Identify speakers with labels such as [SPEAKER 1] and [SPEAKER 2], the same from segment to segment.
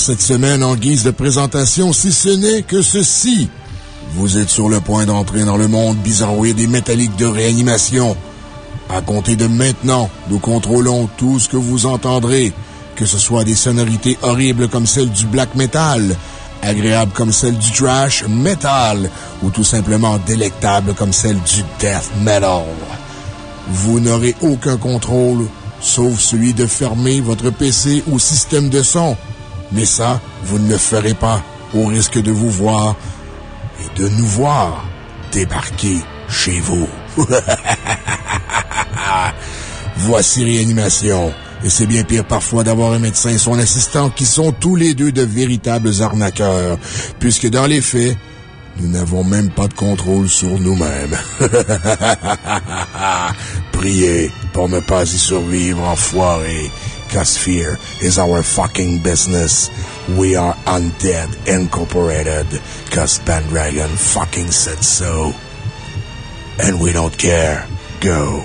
[SPEAKER 1] cette semaine en guise de présentation, si ce n'est que ceci. Vous êtes sur le point d'entrer dans le monde bizarroïde et métallique de réanimation. À compter de maintenant, nous contrôlons tout ce que vous entendrez, que ce soit des sonorités horribles comme celles du black metal, agréables comme celles du trash metal, ou tout simplement délectables comme celles du death metal. Vous n'aurez aucun contrôle sauf celui de fermer votre PC ou système de son. Mais ça, vous ne le ferez pas, au risque de vous voir et de nous voir débarquer chez vous. Voici Réanimation. Et c'est bien pire parfois d'avoir un médecin et son assistant qui sont tous les deux de véritables arnaqueurs, puisque dans les faits, nous n'avons même pas de contrôle sur nous-mêmes. Priez pour ne pas y survivre, enfoiré. Cause fear is our fucking business. We are undead incorporated. Cause Pendragon fucking said so. And we don't care. Go.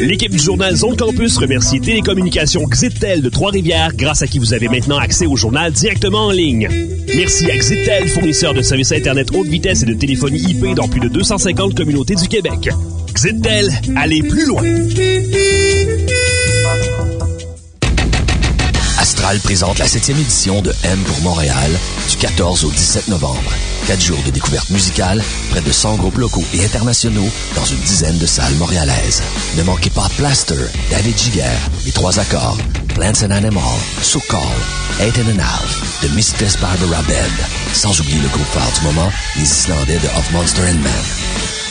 [SPEAKER 2] L'équipe du journal Zone Campus remercie Télécommunications Xitel de Trois-Rivières, grâce à qui vous avez maintenant accès au journal directement en ligne. Merci à Xitel, fournisseur de services Internet haute vitesse et de téléphonie IP dans plus de 250 communautés du Québec. Xitel, allez plus loin!
[SPEAKER 3] Astral présente la 7e édition de M pour Montréal du 14 au 17 novembre. Quatre jours de découverte musicale, près de 100 groupes locaux et internationaux dans une dizaine de salles montréalaises. Ne manquez pas Plaster, David Giger, Les Trois Accords, Plants and Animal, So Call, Eight and a Half, The Mistress Barbara Bed, sans oublier le groupe phare du moment, les Islandais de Of Monster and Man.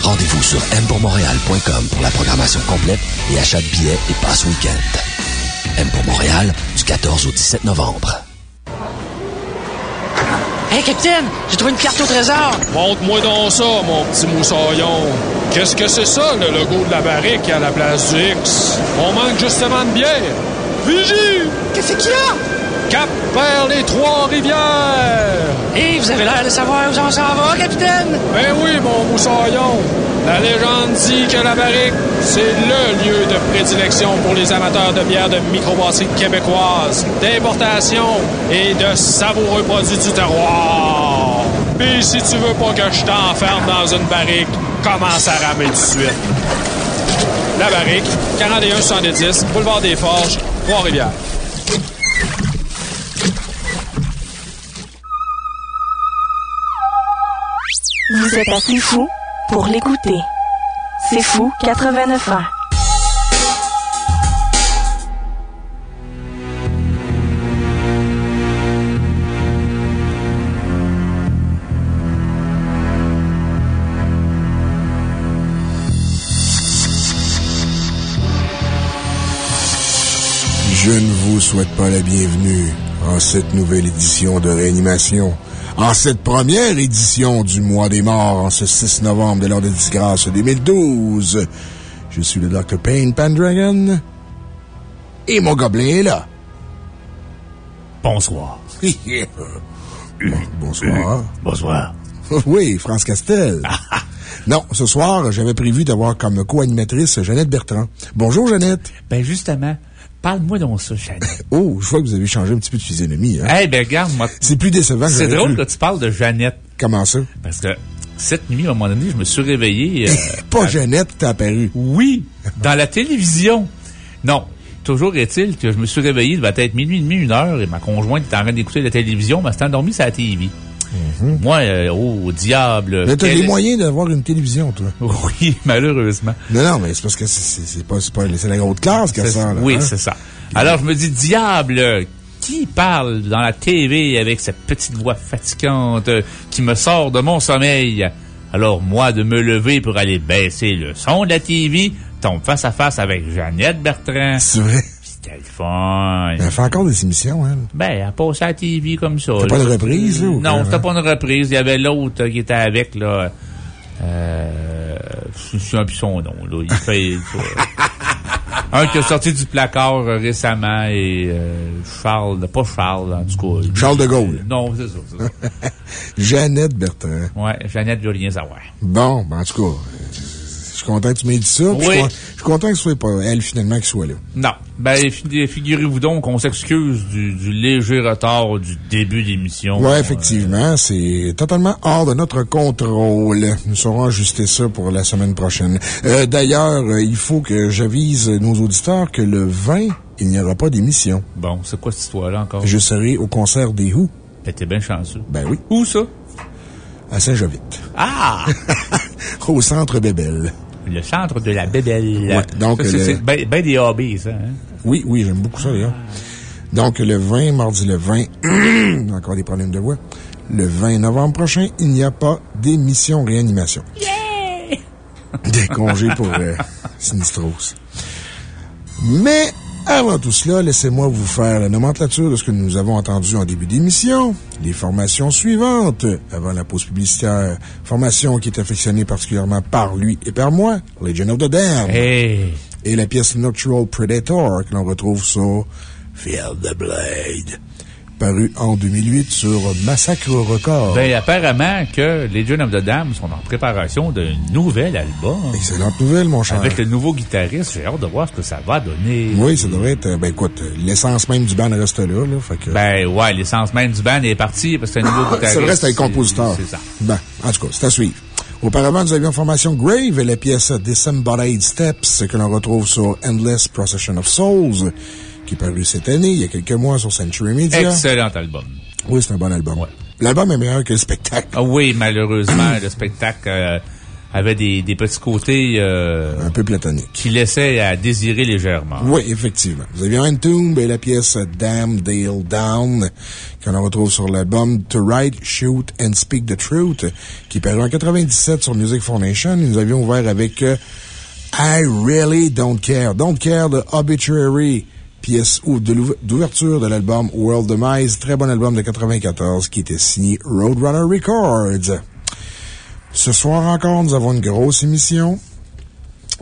[SPEAKER 3] Rendez-vous sur mpourmontréal.com pour la programmation complète et achat de billets et passe week-end. M pour Montréal, du 14 au 17 novembre.
[SPEAKER 4] Hey, capitaine, j'ai trouvé une carte au trésor.
[SPEAKER 5] Montre-moi donc ça, mon petit moussaillon. Qu'est-ce que c'est ça, le logo de la barrique à la place du X? On manque justement de bière. Vigie!
[SPEAKER 4] Qu'est-ce qu'il y a?
[SPEAKER 5] Cap vers les Trois-Rivières!
[SPEAKER 4] Hé, vous avez l'air de savoir où on s'en va, capitaine?
[SPEAKER 5] Ben oui, mon moussaillon. La légende dit que la barrique, c'est le lieu de prédilection pour les amateurs de bière de microbrasserie québécoise, d'importation et de savoureux produits du terroir. Puis si tu veux pas que je t'enferme dans une barrique, commence à ramer de suite. La barrique, 4170, boulevard des Forges, Trois-Rivières.
[SPEAKER 6] Vous êtes assez fou pour l'écouter. C'est fou 89 ans.
[SPEAKER 1] Je ne vous souhaite pas la bienvenue en cette nouvelle édition de réanimation. En cette première édition du mois des morts, en ce 6 novembre de l'an de disgrâce 2012. Je suis le Dr. Payne Pendragon. Et mon gobelin est là.
[SPEAKER 7] Bonsoir.
[SPEAKER 1] Bon- bonsoir.
[SPEAKER 7] Bonsoir.
[SPEAKER 1] Oui, France Castel. Non, ce soir, j'avais prévu d'avoir comme co-animatrice Jeannette Bertrand. Bonjour, Jeannette.
[SPEAKER 7] Ben, justement, parle-moi donc ça, Jeannette.
[SPEAKER 1] Oh, je vois que vous avez changé un petit peu de physionomie. Hein?
[SPEAKER 7] Eh ben, regarde, moi.
[SPEAKER 1] C'est plus décevant que
[SPEAKER 7] C'est drôle que tu parles de Jeannette.
[SPEAKER 1] Comment ça?
[SPEAKER 7] Parce que cette nuit, à un moment donné, je me suis réveillé. euh,
[SPEAKER 1] Pas
[SPEAKER 7] à-
[SPEAKER 1] Jeannette, t'es apparu.
[SPEAKER 7] Oui, dans la télévision. Non. Toujours est-il que je me suis réveillé, il va être minuit et demi, une heure, et ma conjointe était en train d'écouter la télévision, mais elle s'était endormie sur la TV. Moi, euh, oh, diable.
[SPEAKER 1] Mhm. Mais t'as les moyens d'avoir une télévision, toi.
[SPEAKER 7] Oui, malheureusement.
[SPEAKER 1] Non, non, mais c'est parce que c'est- pas, c'est pas, c'est la haute classe qu'elle sort, là.
[SPEAKER 7] Oui,
[SPEAKER 1] hein?
[SPEAKER 7] c'est ça. Alors, je me dis, diable, qui parle dans la TV avec cette petite voix fatigante euh, qui me sort de mon sommeil? Alors, moi, de me lever pour aller baisser le son de la TV, tombe face à face avec Jeannette Bertrand.
[SPEAKER 1] C'est vrai.
[SPEAKER 7] C'était le fun.
[SPEAKER 1] Elle fait encore des émissions, elle.
[SPEAKER 7] Ben, elle passe à la TV comme ça.
[SPEAKER 1] C'était pas une reprise, là, ou
[SPEAKER 7] Non, c'était pas une reprise. Il y avait l'autre euh, qui était avec, là. Euh, je suis un son nom, là. Il fait, un qui est sorti du placard euh, récemment et, euh, Charles, pas Charles, en tout cas.
[SPEAKER 1] Charles de Gaulle.
[SPEAKER 7] Non, c'est ça, c'est ça.
[SPEAKER 1] Jeannette Bertrand.
[SPEAKER 7] Ouais, Jeannette veut rien savoir.
[SPEAKER 1] Bon, ben, en tout cas, suis content que tu m'aies dit ça.
[SPEAKER 7] Oui.
[SPEAKER 1] Je suis con- je suis content que ce soit pas elle, finalement, qui soit là.
[SPEAKER 7] Non. Ben, fi- figurez-vous donc qu'on s'excuse du, du léger retard du début d'émission.
[SPEAKER 1] Ouais, effectivement, c'est totalement hors de notre contrôle. Nous saurons ajuster ça pour la semaine prochaine. Euh, D'ailleurs, euh, il faut que j'avise nos auditeurs que le 20, il n'y aura pas d'émission.
[SPEAKER 7] Bon, c'est quoi cette histoire-là encore?
[SPEAKER 1] Je serai au concert des Who.
[SPEAKER 7] Ben, t'es bien chanceux.
[SPEAKER 1] Ben oui,
[SPEAKER 7] Où ça?
[SPEAKER 1] à Saint-Jovite.
[SPEAKER 7] Ah!
[SPEAKER 1] au centre Bébel.
[SPEAKER 7] Le centre de la bébelle.
[SPEAKER 1] Ouais, donc,
[SPEAKER 7] c'est ben, ben des hobbies, ça. Hein?
[SPEAKER 1] Oui, oui, j'aime beaucoup ça, d'ailleurs. Donc, le 20, mardi le 20, encore des problèmes de voix. le 20 novembre prochain, il n'y a pas d'émission réanimation. Des congés pour euh, Sinistros. Mais avant tout cela, laissez-moi vous faire la nomenclature de ce que nous avons entendu en début d'émission. Les formations suivantes, avant la pause publicitaire. Formation qui est affectionnée particulièrement par lui et par moi, Legend of the Damned.
[SPEAKER 7] Hey!
[SPEAKER 1] Et la pièce Noctural Predator que l'on retrouve sur Feel the Blade, paru en 2008 sur Massacre Record.
[SPEAKER 7] Ben, apparemment que Legion of the Dam sont en préparation d'un nouvel album.
[SPEAKER 1] Excellente nouvelle, mon cher.
[SPEAKER 7] Avec le nouveau guitariste, j'ai hâte de voir ce que ça va donner.
[SPEAKER 1] Oui, ça devrait être, ben écoute, l'essence même du band reste là, là. Fait que...
[SPEAKER 7] Ben, ouais, l'essence même du band est partie parce que c'est un nouveau guitariste.
[SPEAKER 1] C'est vrai, c'est un compositeur.
[SPEAKER 7] C'est ça.
[SPEAKER 1] Ben, en tout cas, c'est à suivre. Auparavant, nous avions formation Grave et la pièce Disembodied Steps que l'on retrouve sur Endless Procession of Souls, qui est paru cette année, il y a quelques mois sur Century Media.
[SPEAKER 7] Excellent album.
[SPEAKER 1] Oui, c'est un bon album. L'album est meilleur que le spectacle.
[SPEAKER 7] Ah oui, malheureusement, le spectacle euh, avait des, des petits côtés... Euh,
[SPEAKER 1] un peu platoniques.
[SPEAKER 7] Qui laissaient à désirer légèrement.
[SPEAKER 1] Oui, effectivement. Vous aviez Entomb et la pièce Damn Dale Down, qu'on retrouve sur l'album To Write, Shoot and Speak the Truth, qui est paru en 97 sur Music Foundation. Nous avions ouvert avec euh, I Really Don't Care. Don't Care de Obituary pièce d'ouverture de l'album World Demise, très bon album de 94 qui était signé Roadrunner Records. Ce soir encore, nous avons une grosse émission.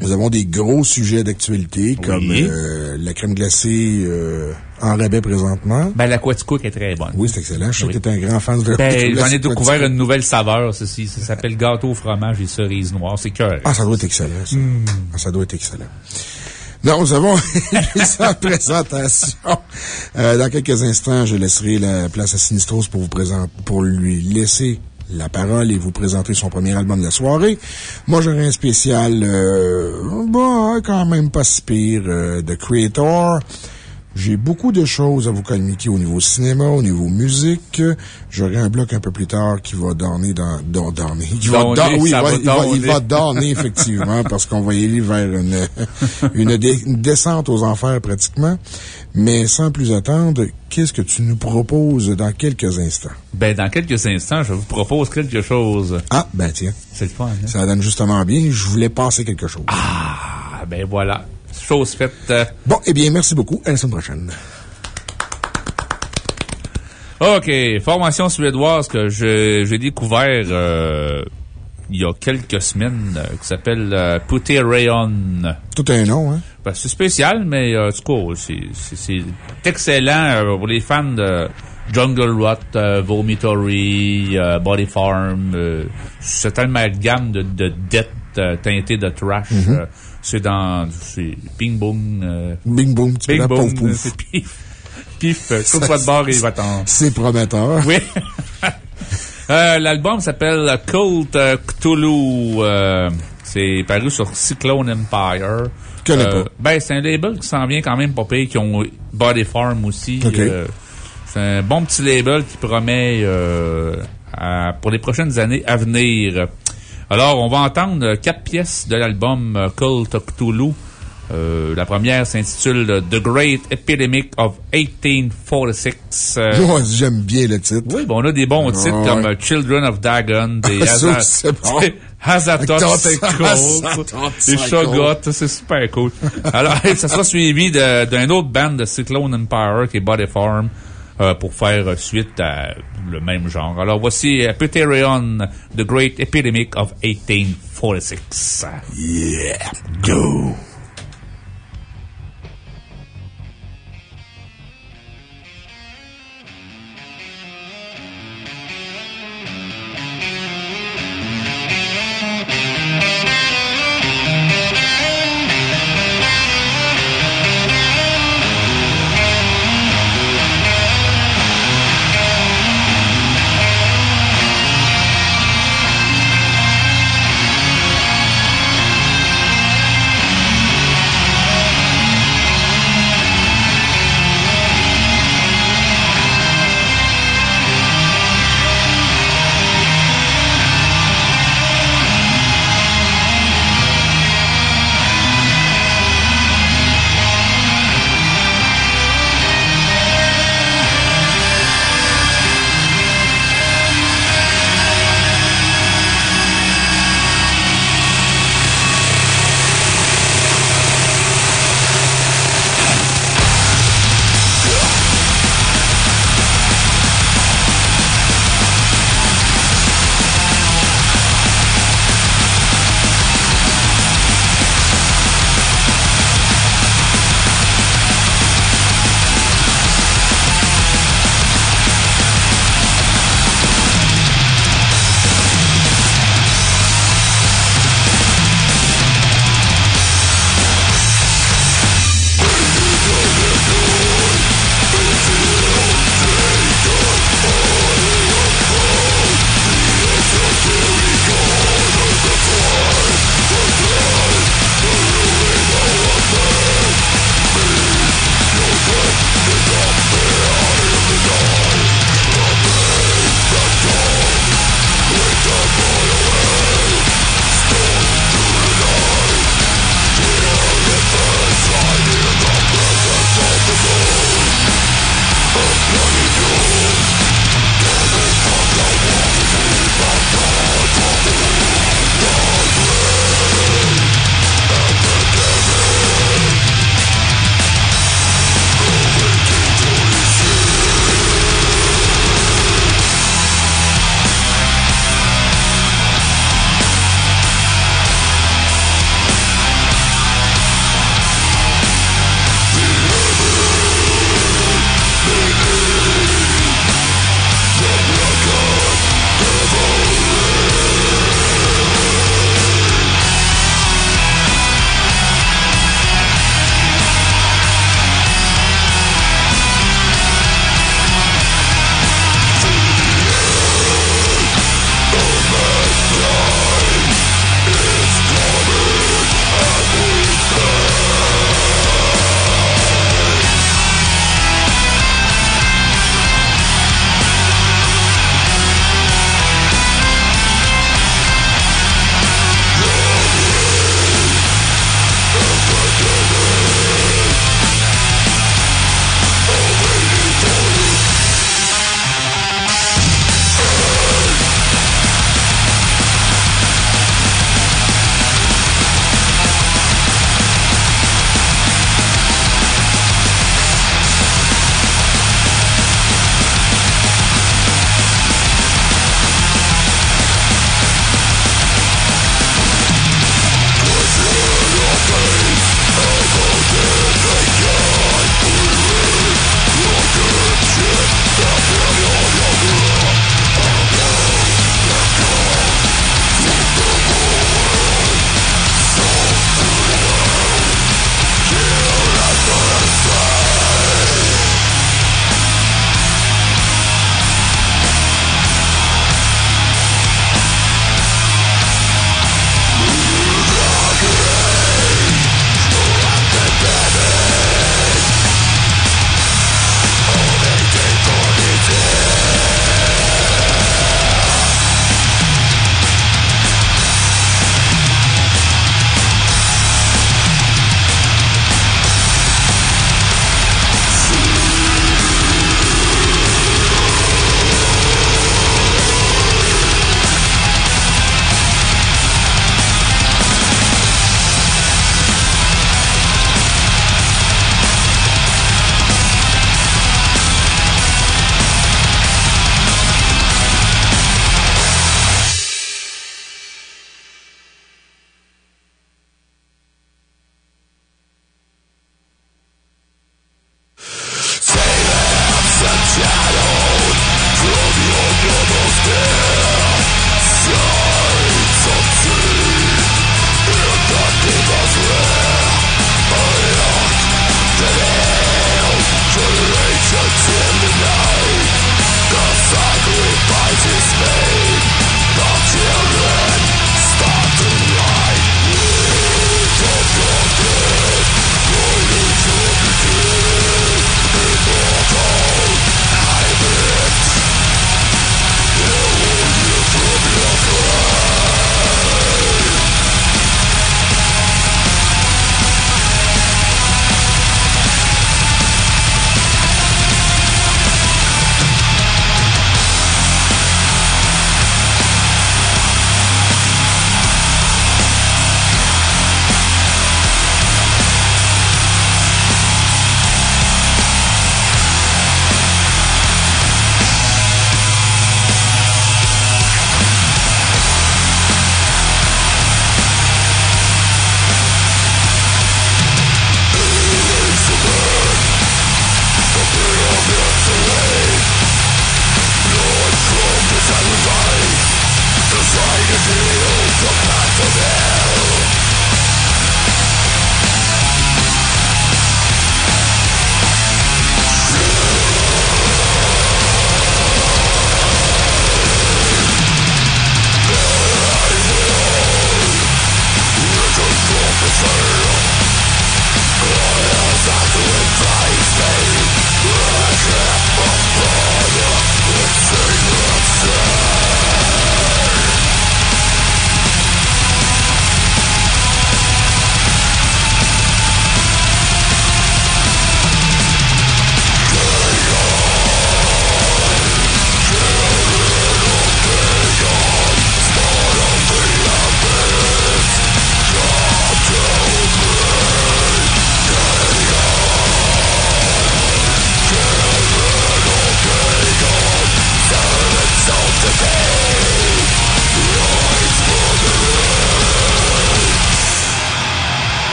[SPEAKER 1] Nous avons des gros sujets d'actualité comme euh, la crème glacée euh, en rabais présentement.
[SPEAKER 7] Ben, la Quaticook est très bonne.
[SPEAKER 1] Oui, c'est excellent. Je sais que tu es un grand fan de
[SPEAKER 7] ben, J'en ai découvert une nouvelle saveur, ceci. Ça s'appelle gâteau au fromage et cerise noire. C'est cœur.
[SPEAKER 1] Ah, ça doit être excellent, ça. Mm. Ah, ça doit être excellent. Non, nous avons une présentation. Euh, dans quelques instants, je laisserai la place à Sinistros pour vous présenter, pour lui laisser la parole et vous présenter son premier album de la soirée. Moi, j'aurai un spécial, euh, bon, quand même pas si pire, euh, de Creator. J'ai beaucoup de choses à vous communiquer au niveau cinéma, au niveau musique. J'aurai un bloc un peu plus tard qui va donner dans, dans, donner. Il va, oui, il va,
[SPEAKER 7] va
[SPEAKER 1] il, va, il va donner, effectivement, parce qu'on va y aller vers une, une, dé, une, descente aux enfers, pratiquement. Mais sans plus attendre, qu'est-ce que tu nous proposes dans quelques instants?
[SPEAKER 7] Ben, dans quelques instants, je vous propose quelque chose.
[SPEAKER 1] Ah, ben, tiens.
[SPEAKER 7] C'est le fun, hein?
[SPEAKER 1] Ça donne justement bien. Je voulais passer quelque chose.
[SPEAKER 7] Ah, ben voilà chose faite.
[SPEAKER 1] Bon, eh bien, merci beaucoup. À la semaine prochaine.
[SPEAKER 7] OK. Formation suédoise que j'ai découvert euh, il y a quelques semaines, euh, qui s'appelle euh, Puté Rayon.
[SPEAKER 1] Tout un nom, hein?
[SPEAKER 7] Ben, c'est spécial, mais en tout cas, c'est excellent pour les fans de Jungle Rot, Vomitory, Body Farm. c'est un amalgame de, de dettes teintées de trash.
[SPEAKER 1] Mm-hmm.
[SPEAKER 7] C'est dans. C'est Bing Boom. Euh,
[SPEAKER 1] bing Boom, tu
[SPEAKER 7] Bing
[SPEAKER 1] Boom.
[SPEAKER 7] C'est pif. Pif, tourne-toi de bord et il va t'en.
[SPEAKER 1] C'est prometteur.
[SPEAKER 7] Oui. euh, L'album s'appelle Cult Cthulhu. Euh, c'est paru sur Cyclone Empire.
[SPEAKER 1] Connais pas.
[SPEAKER 7] Ben, c'est un label qui s'en vient quand même pas pire, qui ont Body Farm aussi.
[SPEAKER 1] Okay.
[SPEAKER 7] c'est un bon petit label qui promet à, pour les prochaines années à venir. Alors, on va entendre quatre pièces de l'album Cult of Cthulhu. Euh, la première s'intitule The Great Epidemic of 1846.
[SPEAKER 1] Euh, j'aime bien le titre.
[SPEAKER 7] Oui, bon, on a des bons titres comme euh, Children of Dagon, des. Hazatoth des. Shogoth, c'est super cool. Alors, ça sera suivi d'un autre band de Cyclone Empire qui est Body Farm. Euh, pour faire suite à le même genre. Alors voici euh, Pteron, The Great Epidemic of 1846.
[SPEAKER 1] Yeah, go!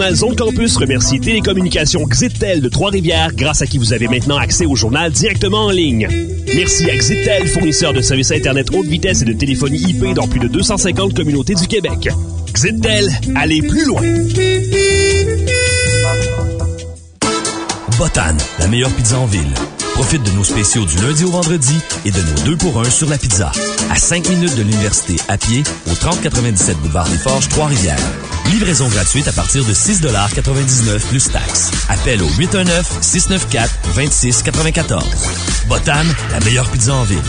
[SPEAKER 2] Journal Zone Campus remercie Télécommunications Xitel de Trois-Rivières, grâce à qui vous avez maintenant accès au journal directement en ligne. Merci à Xitel, fournisseur de services Internet haute vitesse et de téléphonie IP dans plus de 250 communautés du Québec. Xitel, allez plus loin!
[SPEAKER 8] Botan, la meilleure pizza en ville. Profite de nos spéciaux du lundi au vendredi et de nos deux pour un sur la pizza. À 5 minutes de l'université à pied au 3097 boulevard des Forges, Trois-Rivières. Livraison gratuite à partir de 6,99 plus taxes. Appel au 819-694-2694. Botan, la meilleure pizza en ville.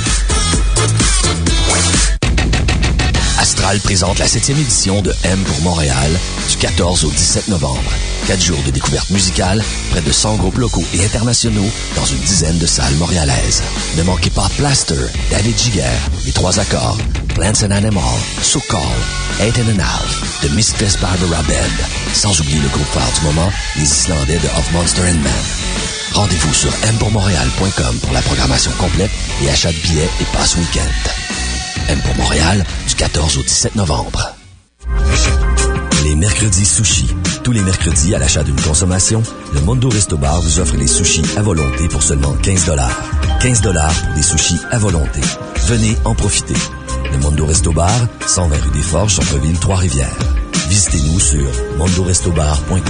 [SPEAKER 3] Astral présente la 7e édition de M pour Montréal du 14 au 17 novembre. Quatre jours de découverte musicale, près de 100 groupes locaux et internationaux dans une dizaine de salles montréalaises. Ne manquez pas Plaster, David Giger, Les Trois Accords, Plants and Animal, So Call, Eight and a Half, The Mistress Barbara Band, sans oublier le groupe phare du moment, les Islandais de Of Monster and Man. Rendez-vous sur mpourmontréal.com pour la programmation complète et achat de billets et passe week-end. M pour Montréal, du 14 au 17 novembre.
[SPEAKER 8] Les mercredis sushis. Tous les mercredis, à l'achat d'une consommation, le Mondo Resto Bar vous offre les sushis à volonté pour seulement 15 dollars. 15 dollars pour des sushis à volonté. Venez en profiter. Le Mondo Resto Bar, 120 rue des Forges, Centre-Ville, Trois-Rivières. Visitez-nous sur mondorestobar.com.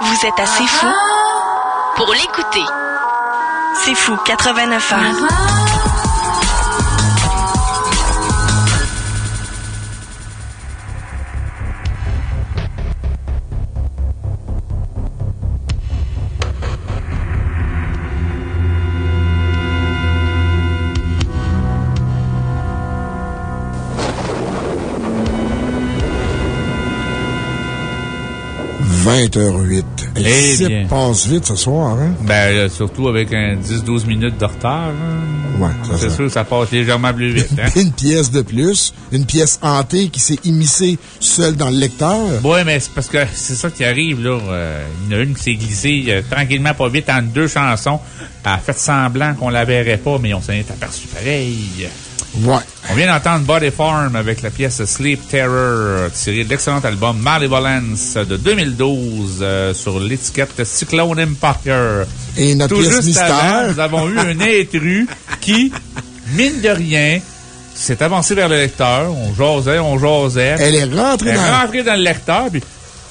[SPEAKER 6] Vous êtes assez fou pour l'écouter. C'est fou, 89 ans.
[SPEAKER 1] 20h08.
[SPEAKER 7] Eh
[SPEAKER 1] Le
[SPEAKER 7] bien.
[SPEAKER 1] passe vite ce soir, hein?
[SPEAKER 7] Ben, euh, surtout avec un 10-12 minutes de retard. hein.
[SPEAKER 1] Ouais, ça,
[SPEAKER 7] C'est
[SPEAKER 1] ça.
[SPEAKER 7] sûr que ça passe légèrement plus vite. Hein?
[SPEAKER 1] Une pièce de plus, une pièce hantée qui s'est immiscée seule dans le lecteur.
[SPEAKER 7] Ouais, mais c'est parce que c'est ça qui arrive, là. Euh, il y en a une qui s'est glissée euh, tranquillement, pas vite, entre deux chansons. Elle a fait semblant qu'on la verrait pas, mais on s'en est aperçu pareil.
[SPEAKER 1] Ouais.
[SPEAKER 7] On vient d'entendre Body Farm avec la pièce Sleep Terror, tirée de l'excellent album Malevolence de 2012 euh, sur l'étiquette Cyclone Empire.
[SPEAKER 1] Et notre
[SPEAKER 7] Tout
[SPEAKER 1] pièce
[SPEAKER 7] juste
[SPEAKER 1] mystère.
[SPEAKER 7] avant, nous avons eu un intrus qui, mine de rien, s'est avancé vers le lecteur. On jasait, on jasait.
[SPEAKER 1] Elle est rentrée
[SPEAKER 7] Elle est
[SPEAKER 1] dans-
[SPEAKER 7] rentrée dans le lecteur, puis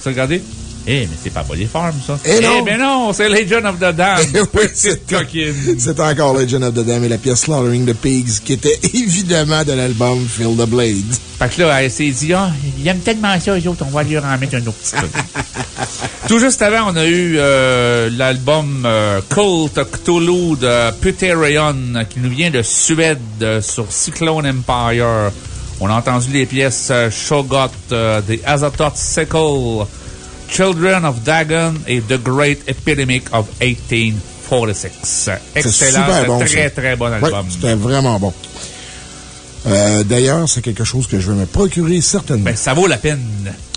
[SPEAKER 7] regardé. Eh, mais c'est pas Body Farm, ça.
[SPEAKER 1] Eh non.
[SPEAKER 7] mais non, c'est Legend of the.
[SPEAKER 1] Eh oui,
[SPEAKER 7] Petite coquine.
[SPEAKER 1] C'est encore Legend of the Dam et la pièce Slaughtering the Pigs qui était évidemment de l'album Feel the Blade.
[SPEAKER 7] Fait que là, elle s'est dit, ah, il aime tellement ça, eux autres, on va lui en mettre un autre petit peu. Tout juste avant, on a eu euh, l'album euh, Cult Cthulhu de Puterion qui nous vient de Suède euh, sur Cyclone Empire. On a entendu les pièces euh, Shogot, The Azathoth Sickle, Children of Dagon et The Great Epidemic of 1846.
[SPEAKER 1] C'est
[SPEAKER 7] Excellent,
[SPEAKER 1] super bon.
[SPEAKER 7] très
[SPEAKER 1] ça.
[SPEAKER 7] très bon album.
[SPEAKER 1] C'était vraiment bon. Euh, D'ailleurs, c'est quelque chose que je vais me procurer certainement.
[SPEAKER 7] Ben, ça vaut la peine.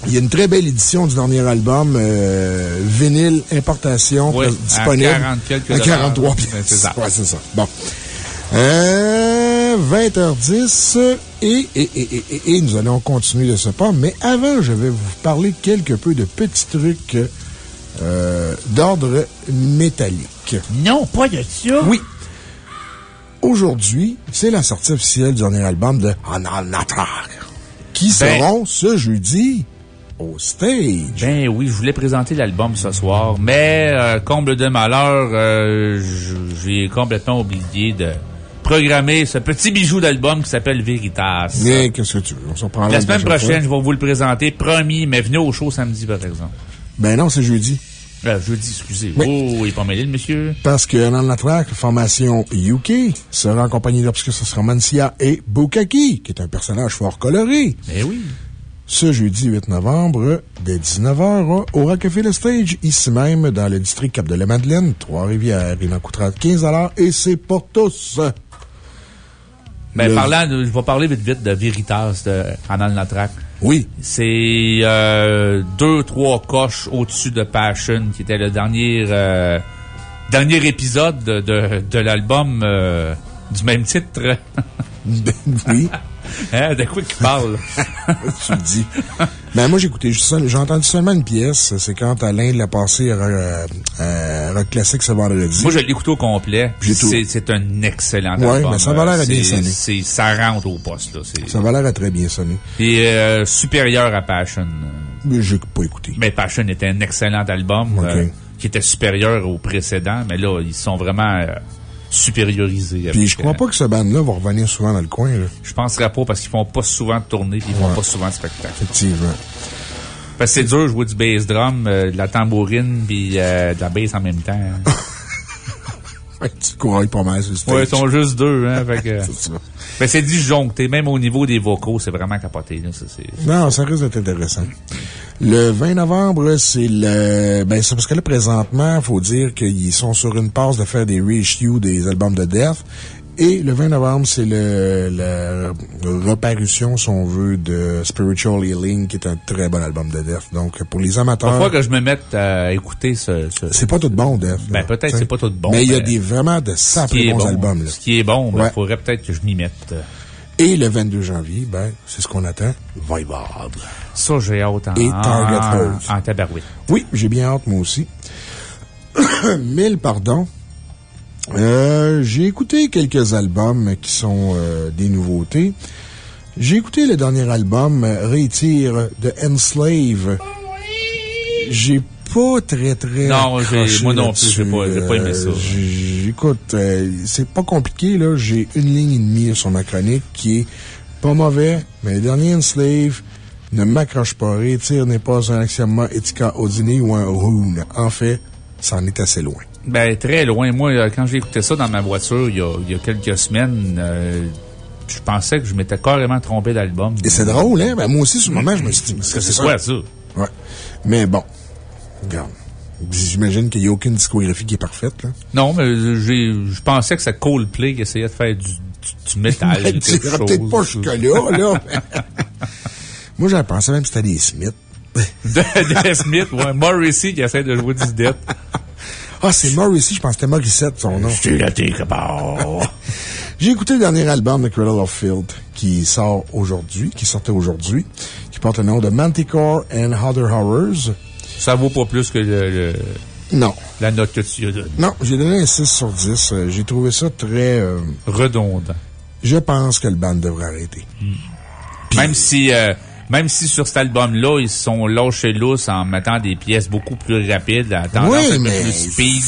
[SPEAKER 1] Il y a une très belle édition du dernier album, euh, vinyle importation,
[SPEAKER 7] Oui, à
[SPEAKER 1] disponible.
[SPEAKER 7] 40 quelques
[SPEAKER 1] à 43
[SPEAKER 7] dollars.
[SPEAKER 1] pièces.
[SPEAKER 7] C'est ça.
[SPEAKER 1] Ouais, c'est ça. Bon. Euh, 20h10 et, et, et, et, nous allons continuer de ce pas. Mais avant, je vais vous parler quelque peu de petits trucs euh, d'ordre métallique.
[SPEAKER 7] Non, pas de ça.
[SPEAKER 1] Oui. Aujourd'hui, c'est la sortie officielle du dernier album de Anal Natar, qui
[SPEAKER 7] Ben-
[SPEAKER 1] seront ce jeudi au stage.
[SPEAKER 7] Ben oui, je voulais présenter l'album ce soir, mais euh, comble de malheur, euh, j'ai complètement oublié de programmer ce petit bijou d'album qui s'appelle Veritas.
[SPEAKER 1] Mais qu'est-ce que tu veux? On s'en prendra
[SPEAKER 7] La semaine
[SPEAKER 1] prochaine
[SPEAKER 7] je vais vous le présenter, promis, mais venez au show samedi, par exemple.
[SPEAKER 1] Ben non, c'est jeudi.
[SPEAKER 7] Euh, jeudi, excusez.
[SPEAKER 1] Oui.
[SPEAKER 7] Oh, il est pas mêlé, le monsieur.
[SPEAKER 1] Parce que Anal Natar, formation UK, sera lorsque ce sera Mancia et Bukaki, qui est un personnage fort coloré.
[SPEAKER 7] Ben oui.
[SPEAKER 1] Ce jeudi 8 novembre, dès 19h, au Rockefeller Stage, ici même, dans le district Cap de la Madeleine, Trois-Rivières. Il en coûtera 15 et c'est pour tous.
[SPEAKER 7] Ben,
[SPEAKER 1] Le-
[SPEAKER 7] parlant de- je vais parler vite vite de Veritas de Anal Natrac.
[SPEAKER 1] Oui.
[SPEAKER 7] C'est euh, deux, trois coches au-dessus de Passion, qui était le dernier, euh, dernier épisode de, de, de l'album euh, du même titre.
[SPEAKER 1] Ben oui.
[SPEAKER 7] Hein, de quoi tu parles?
[SPEAKER 1] tu dis. Ben, moi, j'ai écouté juste ça. J'ai entendu seulement une pièce. C'est quand Alain l'a passé à euh, euh, Rock Classique ce vendredi.
[SPEAKER 7] Moi, je l'ai écouté au complet. C'est un excellent
[SPEAKER 1] Ouais,
[SPEAKER 7] album.
[SPEAKER 1] mais ça va l'air à bien sonner.
[SPEAKER 7] Ça rentre au poste, là.
[SPEAKER 1] Ça va l'air à très bien sonner.
[SPEAKER 7] Et euh, supérieur à Passion.
[SPEAKER 1] Mais j'ai pas écouté.
[SPEAKER 7] Mais Passion était un excellent album euh, qui était supérieur au précédent, mais là, ils sont vraiment euh, supériorisés.
[SPEAKER 1] Puis je crois
[SPEAKER 7] euh,
[SPEAKER 1] pas que ce band-là va revenir souvent dans le coin, là.
[SPEAKER 7] Je penserais pas parce qu'ils font pas souvent de tournées ils font pas souvent de spectacles.
[SPEAKER 1] Effectivement.
[SPEAKER 7] Parce que c'est dur de jouer du bass drum, euh, de la tambourine puis euh, de la bass en même temps. hein.
[SPEAKER 1] Ouais, tu courailles pas mal sur stage.
[SPEAKER 7] ouais, ils sont juste deux. Hein, fait que-
[SPEAKER 1] C'est ça.
[SPEAKER 7] Ben, c'est disjoncté. Même au niveau des vocaux, c'est vraiment capoté. Là, ça, c'est-
[SPEAKER 1] Non, ça risque d'être intéressant. Le 20 novembre, c'est le, ben, c'est parce que là, présentement, faut dire qu'ils sont sur une passe de faire des reissues des albums de Death. Et le 20 novembre, c'est le, la reparution, si on veut, de Spiritual Healing, qui est un très bon album de Death. Donc, pour les amateurs.
[SPEAKER 7] Parfois que je me mette à écouter ce. ce-
[SPEAKER 1] C'est pas tout bon, Death.
[SPEAKER 7] Ben,
[SPEAKER 1] là,
[SPEAKER 7] peut-être c'est pas tout bon.
[SPEAKER 1] Mais il y a
[SPEAKER 7] mais
[SPEAKER 1] des, vraiment de sacrés bons
[SPEAKER 7] bon,
[SPEAKER 1] albums, là.
[SPEAKER 7] Ce qui est bon, il
[SPEAKER 1] Ouais.
[SPEAKER 7] faudrait peut-être que je m'y mette.
[SPEAKER 1] Et le 22 janvier, ben, c'est ce qu'on attend. Voivode.
[SPEAKER 7] Ça, j'ai hâte en,
[SPEAKER 1] Et Target
[SPEAKER 7] en,
[SPEAKER 1] Earth.
[SPEAKER 7] en tabarouette.
[SPEAKER 1] Oui, j'ai bien hâte, moi aussi. Mille, pardon. Euh, j'ai écouté quelques albums qui sont euh, des nouveautés. J'ai écouté le dernier album, Retire de Enslave. J'ai pas très, très.
[SPEAKER 7] Non, moi non plus, j'ai pas- pas aimé
[SPEAKER 1] Euh,
[SPEAKER 7] ça.
[SPEAKER 1] euh, c'est pas compliqué, là. J'ai une ligne et demie sur ma chronique qui est pas mauvais, mais le dernier Enslave ne m'accroche pas. Retire n'est pas un axioma Etika Odini ou un Rune. En fait, ça en est assez loin.
[SPEAKER 7] Ben, très loin. Moi, euh, quand j'ai écouté ça dans ma voiture il y a, il y a quelques semaines, euh, je pensais que je m'étais carrément trompé d'album.
[SPEAKER 1] Et c'est drôle, hein? Ben, moi aussi, sur le moment, je me suis dit,
[SPEAKER 7] Parce que c'est quoi ça?
[SPEAKER 1] Ouais. Mais bon. Regarde. J'imagine qu'il n'y a aucune discographie qui est parfaite, là.
[SPEAKER 7] Non, mais je pensais que c'est Coldplay qui essayait de faire du, du, du métal.
[SPEAKER 1] Ben, tu peut-être pas jusque-là, là. Moi, j'avais pensé même que c'était des Smiths.
[SPEAKER 7] de, de Smith, ouais. Morrissey qui essaie de jouer du death.
[SPEAKER 1] Ah, c'est Morrissey, je pense que c'était Morissette, son nom.
[SPEAKER 7] Quelque part.
[SPEAKER 1] J'ai écouté le dernier album de Cradle of Field qui sort aujourd'hui, qui sortait aujourd'hui, qui porte le nom de Manticore and Other Horrors.
[SPEAKER 7] Ça vaut pas plus que le, le-
[SPEAKER 1] Non.
[SPEAKER 7] la note que tu as donnée.
[SPEAKER 1] Non, j'ai donné un 6 sur 10. Euh, J'ai trouvé ça très... euh,
[SPEAKER 7] Redondant.
[SPEAKER 1] je pense que le band devrait arrêter.
[SPEAKER 7] Même si, euh, même si sur cet album-là, ils sont lâchés lousses en mettant des pièces beaucoup plus rapides, à tendance
[SPEAKER 1] Oui,
[SPEAKER 7] un peu
[SPEAKER 1] mais
[SPEAKER 7] plus speed.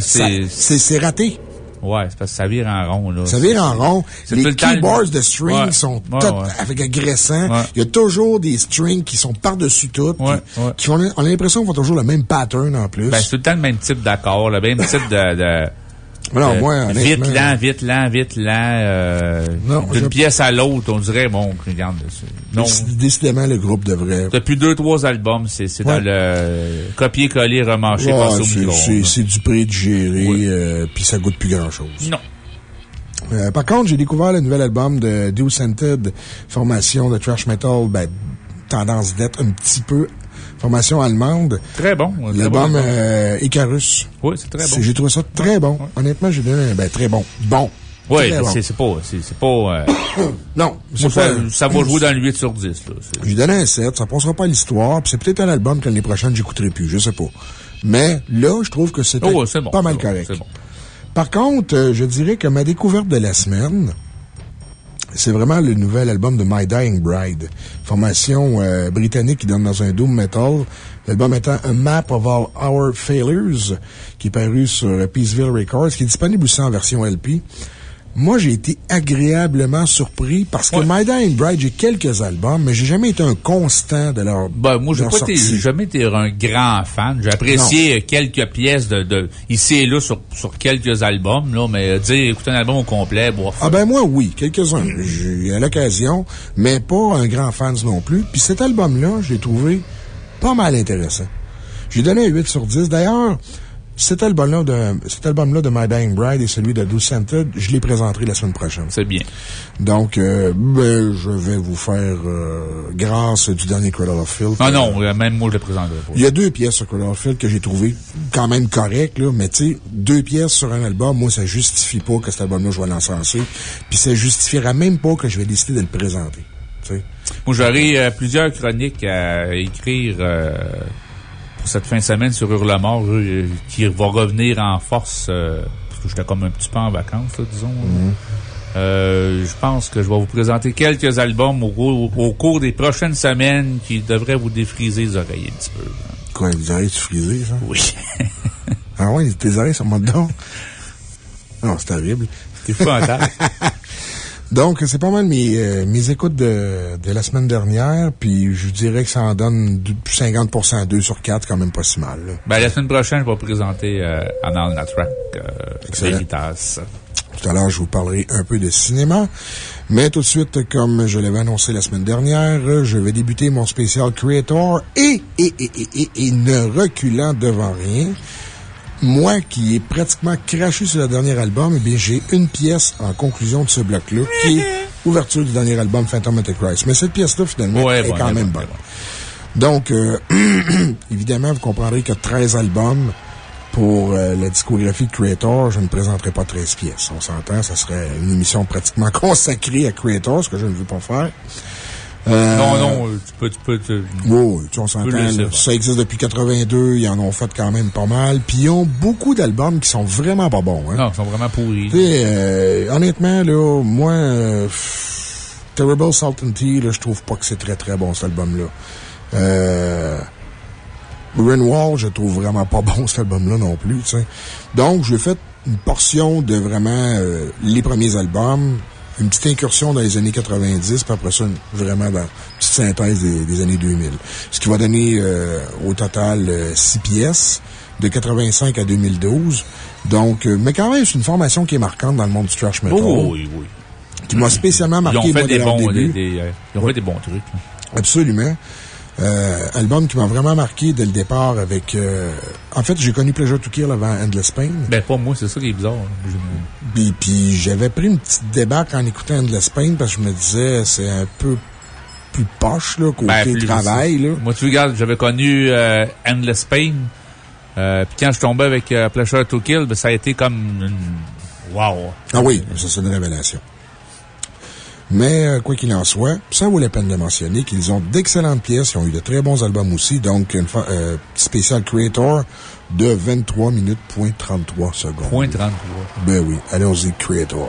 [SPEAKER 7] C'est,
[SPEAKER 1] raté.
[SPEAKER 7] ouais, c'est parce que ça vire en rond, là.
[SPEAKER 1] Ça vire en rond. Les
[SPEAKER 7] le
[SPEAKER 1] keyboards de string
[SPEAKER 7] Ouais,
[SPEAKER 1] sont
[SPEAKER 7] ouais,
[SPEAKER 1] avec agressant.
[SPEAKER 7] Ouais.
[SPEAKER 1] Il y a toujours des strings qui sont par-dessus tout. Qui- qui font- on a l'impression qu'ils font toujours le même pattern en plus.
[SPEAKER 7] Ben, c'est tout le temps le même type d'accord, le même type de, de,
[SPEAKER 1] moi,
[SPEAKER 7] vite, lent, vite, lent, vite, lent, euh, d'une pièce à l'autre, on dirait, bon, regarde, non.
[SPEAKER 1] déc- Décidément, le groupe devrait.
[SPEAKER 7] Depuis deux, trois albums, c'est,
[SPEAKER 1] Ouais.
[SPEAKER 7] dans le copier-coller, remarcher,
[SPEAKER 1] Ouais,
[SPEAKER 7] passer au
[SPEAKER 1] c'est-
[SPEAKER 7] micro.
[SPEAKER 1] c'est c'est du prix de gérer, euh, puis ça goûte plus grand-chose.
[SPEAKER 7] Non.
[SPEAKER 1] Euh, par contre, j'ai découvert le nouvel album de Do Scented, formation de thrash metal, ben, tendance d'être un petit peu formation allemande.
[SPEAKER 7] Très bon.
[SPEAKER 1] L'album euh, Icarus.
[SPEAKER 7] Oui, c'est très bon.
[SPEAKER 1] C'est- J'ai trouvé ça très bon. Honnêtement, j'ai donné un ben, très bon. Bon.
[SPEAKER 7] Oui,
[SPEAKER 1] bon.
[SPEAKER 7] c'est, c'est pas, c'est, c'est pas, euh,
[SPEAKER 1] Non, c'est
[SPEAKER 7] ça,
[SPEAKER 1] pas-
[SPEAKER 7] ça va jouer dans le 8 sur 10, là. C'est-
[SPEAKER 1] J'ai donné un 7, ça passera pas à l'histoire, puis c'est peut-être un album que l'année prochaine j'écouterai plus, je sais pas. Mais là, je trouve que c'était
[SPEAKER 7] Oh, c'est bon,
[SPEAKER 1] pas mal
[SPEAKER 7] c'est
[SPEAKER 1] correct.
[SPEAKER 7] c'est bon.
[SPEAKER 1] Par contre, euh, je dirais que ma découverte de la semaine, c'est vraiment le nouvel album de My Dying Bride. Formation euh, britannique qui donne dans un doom metal. L'album étant A Map of All Our Failures, qui est paru sur Peaceville Records, qui est disponible aussi en version LP. Moi, j'ai été agréablement surpris parce que My Dying Bride, j'ai quelques albums, mais j'ai jamais été un constant de leur.
[SPEAKER 7] Ben, moi, j'ai pas j'ai jamais été un grand fan. J'ai apprécié quelques pièces de, de, ici et là sur, sur quelques albums, là, mais euh, dire, écouter un album au complet, bof.
[SPEAKER 1] Ah ben moi, oui, quelques-uns. J'ai eu à l'occasion, mais pas un grand fan non plus. Puis cet album-là, je l'ai trouvé pas mal intéressant. J'ai donné un 8 sur 10. D'ailleurs, cet album-là de, cet album-là de My Dying Bride et celui de Do Scented, je les présenterai la semaine prochaine.
[SPEAKER 7] C'est bien.
[SPEAKER 1] Donc, euh, ben, je vais vous faire euh, grâce du dernier Cradle of Filth.
[SPEAKER 7] Ah non, euh, même moi, je le présenterai pas.
[SPEAKER 1] Il y a deux pièces sur Cradle of Filth que j'ai trouvées quand même correctes, là, mais tu sais, deux pièces sur un album, moi, ça justifie pas que cet album-là, je vais l'encenser. Puis ça justifiera même pas que je vais décider de le présenter. tu sais.
[SPEAKER 7] Moi, j'aurai euh, plusieurs chroniques à écrire euh, pour cette fin de semaine sur Hurlemort, euh, qui va revenir en force, euh, parce que j'étais comme un petit peu en vacances, là, disons. Euh, je pense que je vais vous présenter quelques albums au, cours- au cours des prochaines semaines qui devraient vous défriser les oreilles un petit peu.
[SPEAKER 1] Quoi, les oreilles frisées, ça?
[SPEAKER 7] Oui.
[SPEAKER 1] ah ouais, tes oreilles sont d'or? Non, c'est terrible.
[SPEAKER 7] C'est épouvantable.
[SPEAKER 1] Donc, c'est pas mal mes, euh, mes écoutes de, de la semaine dernière, puis je dirais que ça en donne du- 50% 2 sur 4, quand même pas si mal. là.
[SPEAKER 7] Ben, la semaine prochaine, je vais présenter euh, Anal Natrak, euh. Veritas.
[SPEAKER 1] Tout à l'heure, je vous parlerai un peu de cinéma. Mais tout de suite, comme je l'avais annoncé la semaine dernière, je vais débuter mon spécial Creator et, et, et, et, et, et ne reculant devant rien. Moi, qui ai pratiquement craché sur le dernier album, eh bien, j'ai une pièce en conclusion de ce bloc-là, qui est ouverture du dernier album Phantom Antichrist. Mais cette pièce-là, finalement,
[SPEAKER 7] Ouais,
[SPEAKER 1] est
[SPEAKER 7] bon,
[SPEAKER 1] quand même
[SPEAKER 7] bon,
[SPEAKER 1] bonne. Donc, euh, évidemment, vous comprendrez que 13 albums pour euh, la discographie de Creator, je ne présenterai pas 13 pièces. On s'entend, ça serait une émission pratiquement consacrée à Creator, ce que je ne veux pas faire. Euh,
[SPEAKER 7] Non, non, euh, tu peux, tu peux, tu-
[SPEAKER 1] Oui, tu on s'entend. Ça existe depuis 82, ils en ont fait quand même pas mal. Puis ils ont beaucoup d'albums qui sont vraiment pas bons. Hein.
[SPEAKER 7] Non, ils sont vraiment pourris.
[SPEAKER 1] Euh, honnêtement, là, moi, euh, Terrible Salt and Tea, là, je trouve pas que c'est très très bon cet album-là. Euh, Wall, je trouve vraiment pas bon cet album-là non plus, tu sais. Donc, j'ai fait une portion de vraiment euh, les premiers albums, une petite incursion dans les années 90, puis après ça, vraiment dans une petite synthèse des, des années 2000. Ce qui va donner euh, au total euh, six pièces de 85 à 2012. Donc, euh, mais quand même, c'est une formation qui est marquante dans le monde du trash metal.
[SPEAKER 7] Oh, oui, oui.
[SPEAKER 1] Qui m'a spécialement
[SPEAKER 7] Ils
[SPEAKER 1] marqué,
[SPEAKER 7] ont fait des bons,
[SPEAKER 1] début.
[SPEAKER 7] des- des, euh, ils ont fait des bons trucs.
[SPEAKER 1] Absolument. Euh, album qui m'a vraiment marqué dès le départ avec... euh, en fait, j'ai connu Pleasure to Kill avant Endless Pain.
[SPEAKER 7] Ben, pas moi, c'est ça qui est bizarre. Je-
[SPEAKER 1] Puis, puis j'avais pris une petite débarque en écoutant Endless Pain parce que je me disais, c'est un peu plus poche, là, côté
[SPEAKER 7] Ben, plus-
[SPEAKER 1] travail, là.
[SPEAKER 7] Moi, tu regardes, j'avais connu euh, Endless Pain. Euh, Puis quand je tombais avec euh, Pleasure to Kill, ben, ça a été comme une... Wow!
[SPEAKER 1] Ah oui, ça c'est une révélation. Mais, euh, quoi qu'il en soit, ça vaut la peine de mentionner qu'ils ont d'excellentes pièces, ils ont eu de très bons albums aussi, donc une fa- euh, spécial Creator de 23 minutes, point 33 secondes.
[SPEAKER 7] Point 33.
[SPEAKER 1] Ben oui, allons-y, Creator.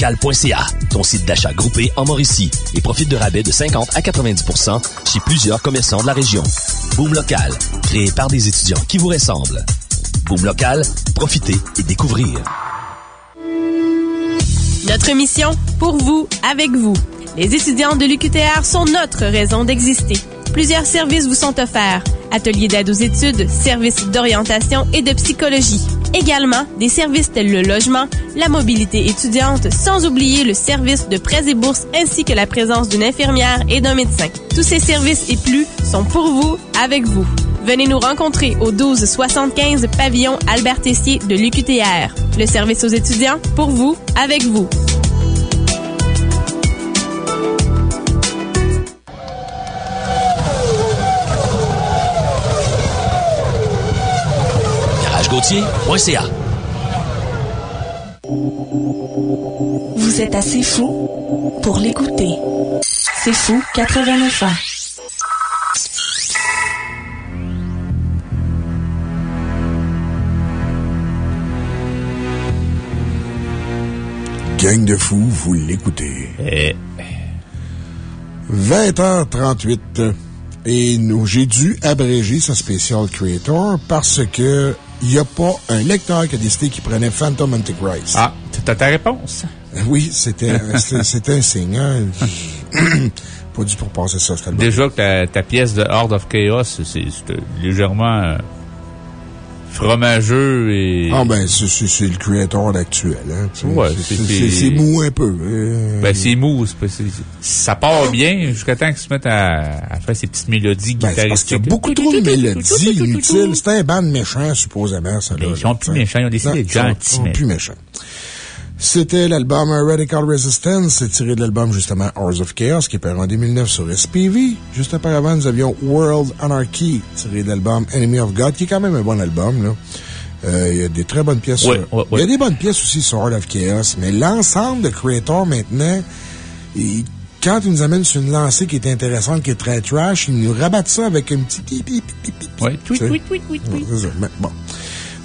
[SPEAKER 3] Boomlocal.ca, ton site d'achat groupé en Mauricie, et profite de rabais de 50 à 90 chez plusieurs commerçants de la région. Boom Local, créé par des étudiants qui vous ressemblent. Boom Local, profitez et découvrez.
[SPEAKER 9] Notre mission, pour vous, avec vous. Les étudiants de l'UQTR sont notre raison d'exister. Plusieurs services vous sont offerts. Ateliers d'aide aux études, services d'orientation et de psychologie. Également, des services tels le logement, la mobilité étudiante, sans oublier le service de prêts et bourses ainsi que la présence d'une infirmière et d'un médecin. Tous ces services et plus sont pour vous, avec vous. Venez nous rencontrer au 1275 pavillon Albert Tessier de l'UQTR. Le service aux étudiants, pour vous, avec vous.
[SPEAKER 3] GarageGautier.ca
[SPEAKER 6] Vous êtes assez fou pour l'écouter. C'est fou 89 ans.
[SPEAKER 1] Gang de fous, vous l'écoutez. 20h38. Et nous, j'ai dû abréger ce spécial Creator parce que il n'y a pas un lecteur qui a décidé qu'il prenait Phantom Antichrist.
[SPEAKER 7] Ah, t'as ta réponse?
[SPEAKER 1] Oui, c'était un signe. Hein? pas dû pour passer ça.
[SPEAKER 7] Déjà que ta, ta pièce de Horde of Chaos, c'est légèrement euh, fromageux et.
[SPEAKER 1] Ah, ben, c'est le créateur actuel. Hein,
[SPEAKER 7] ouais,
[SPEAKER 1] c'est mou un peu. Euh,
[SPEAKER 7] ben, c'est mou. ça part bien jusqu'à temps qu'ils se mettent à, à, faire ces petites mélodies
[SPEAKER 1] ben,
[SPEAKER 7] guitaristiques.
[SPEAKER 1] Parce qu'il y a beaucoup trop de mélodies inutiles. C'était un band méchant, supposément, ça.
[SPEAKER 7] Mais ils sont plus méchants. Ils ont décidé d'être gentils.
[SPEAKER 1] Ils sont plus méchants. C'était l'album Radical Resistance, c'est tiré de l'album justement Hours of Chaos, qui est paru en 2009 sur SPV. Juste auparavant, nous avions World Anarchy, tiré de l'album Enemy of God, qui est quand même un bon album, là. Euh, il y a des très bonnes pièces.
[SPEAKER 7] Ouais,
[SPEAKER 1] sur...
[SPEAKER 7] ouais,
[SPEAKER 1] Il y a des bonnes pièces aussi sur Heart of Chaos, mais l'ensemble de Creator maintenant, il... quand ils nous amènent sur une lancée qui est intéressante, qui est très trash, ils nous rabattent ça avec un petit pipi, pipi,
[SPEAKER 7] Oui, tweet, tweet, tweet, tweet, tweet.
[SPEAKER 1] Mais bon.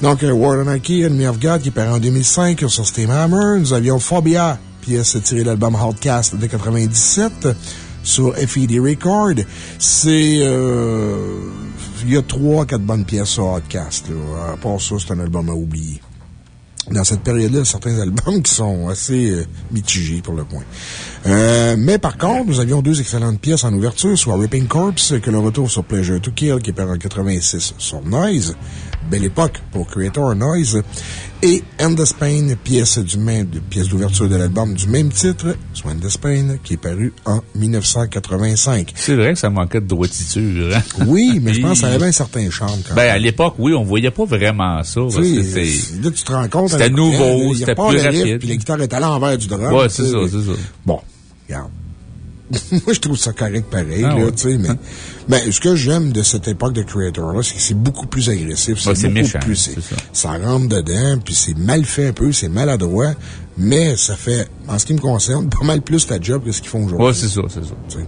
[SPEAKER 1] Donc, Anarchy, Enemy of God, qui paru en 2005 sur Steam Hammer. Nous avions Phobia, pièce tirée de l'album Hardcast de 97 sur FED Record. C'est, euh, il y a trois, quatre bonnes pièces sur Hardcast, là. À part ça, c'est un album à oublier. Dans cette période-là, certains albums qui sont assez euh, mitigés pour le point. Euh, mais par contre, nous avions deux excellentes pièces en ouverture, soit Ripping Corpse, que l'on retrouve sur Pleasure to Kill, qui est paru en 86 sur Noise. Belle époque pour Creator Noise. Et End the Spain, pièce du même, pièce d'ouverture de l'album du même titre, soit End the Spain, qui est paru en 1985.
[SPEAKER 7] C'est vrai que ça manquait de droititure, hein?
[SPEAKER 1] Oui, mais je pense que ça avait un certain charme quand
[SPEAKER 7] Ben,
[SPEAKER 1] même.
[SPEAKER 7] à l'époque, oui, on voyait pas vraiment ça. parce que
[SPEAKER 1] là, tu te rends compte.
[SPEAKER 7] C'était nouveau, c'était plus rapide.
[SPEAKER 1] Puis la guitare est à l'envers du drum.
[SPEAKER 7] Ouais, c'est ça, c'est ça.
[SPEAKER 1] Bon, regarde. Moi, je trouve ça correct pareil,
[SPEAKER 7] Ah
[SPEAKER 1] là,
[SPEAKER 7] ouais.
[SPEAKER 1] tu sais, mais, ce que j'aime de cette époque de Creator-là, c'est que c'est beaucoup plus agressif.
[SPEAKER 7] Ouais, c'est
[SPEAKER 1] beaucoup
[SPEAKER 7] méchant,
[SPEAKER 1] plus-
[SPEAKER 7] ça.
[SPEAKER 1] ça rentre dedans, puis c'est mal fait un peu, c'est maladroit, mais ça fait, en ce qui me concerne, pas mal plus ta job que ce qu'ils font aujourd'hui.
[SPEAKER 7] Ouais, c'est ça, c'est ça.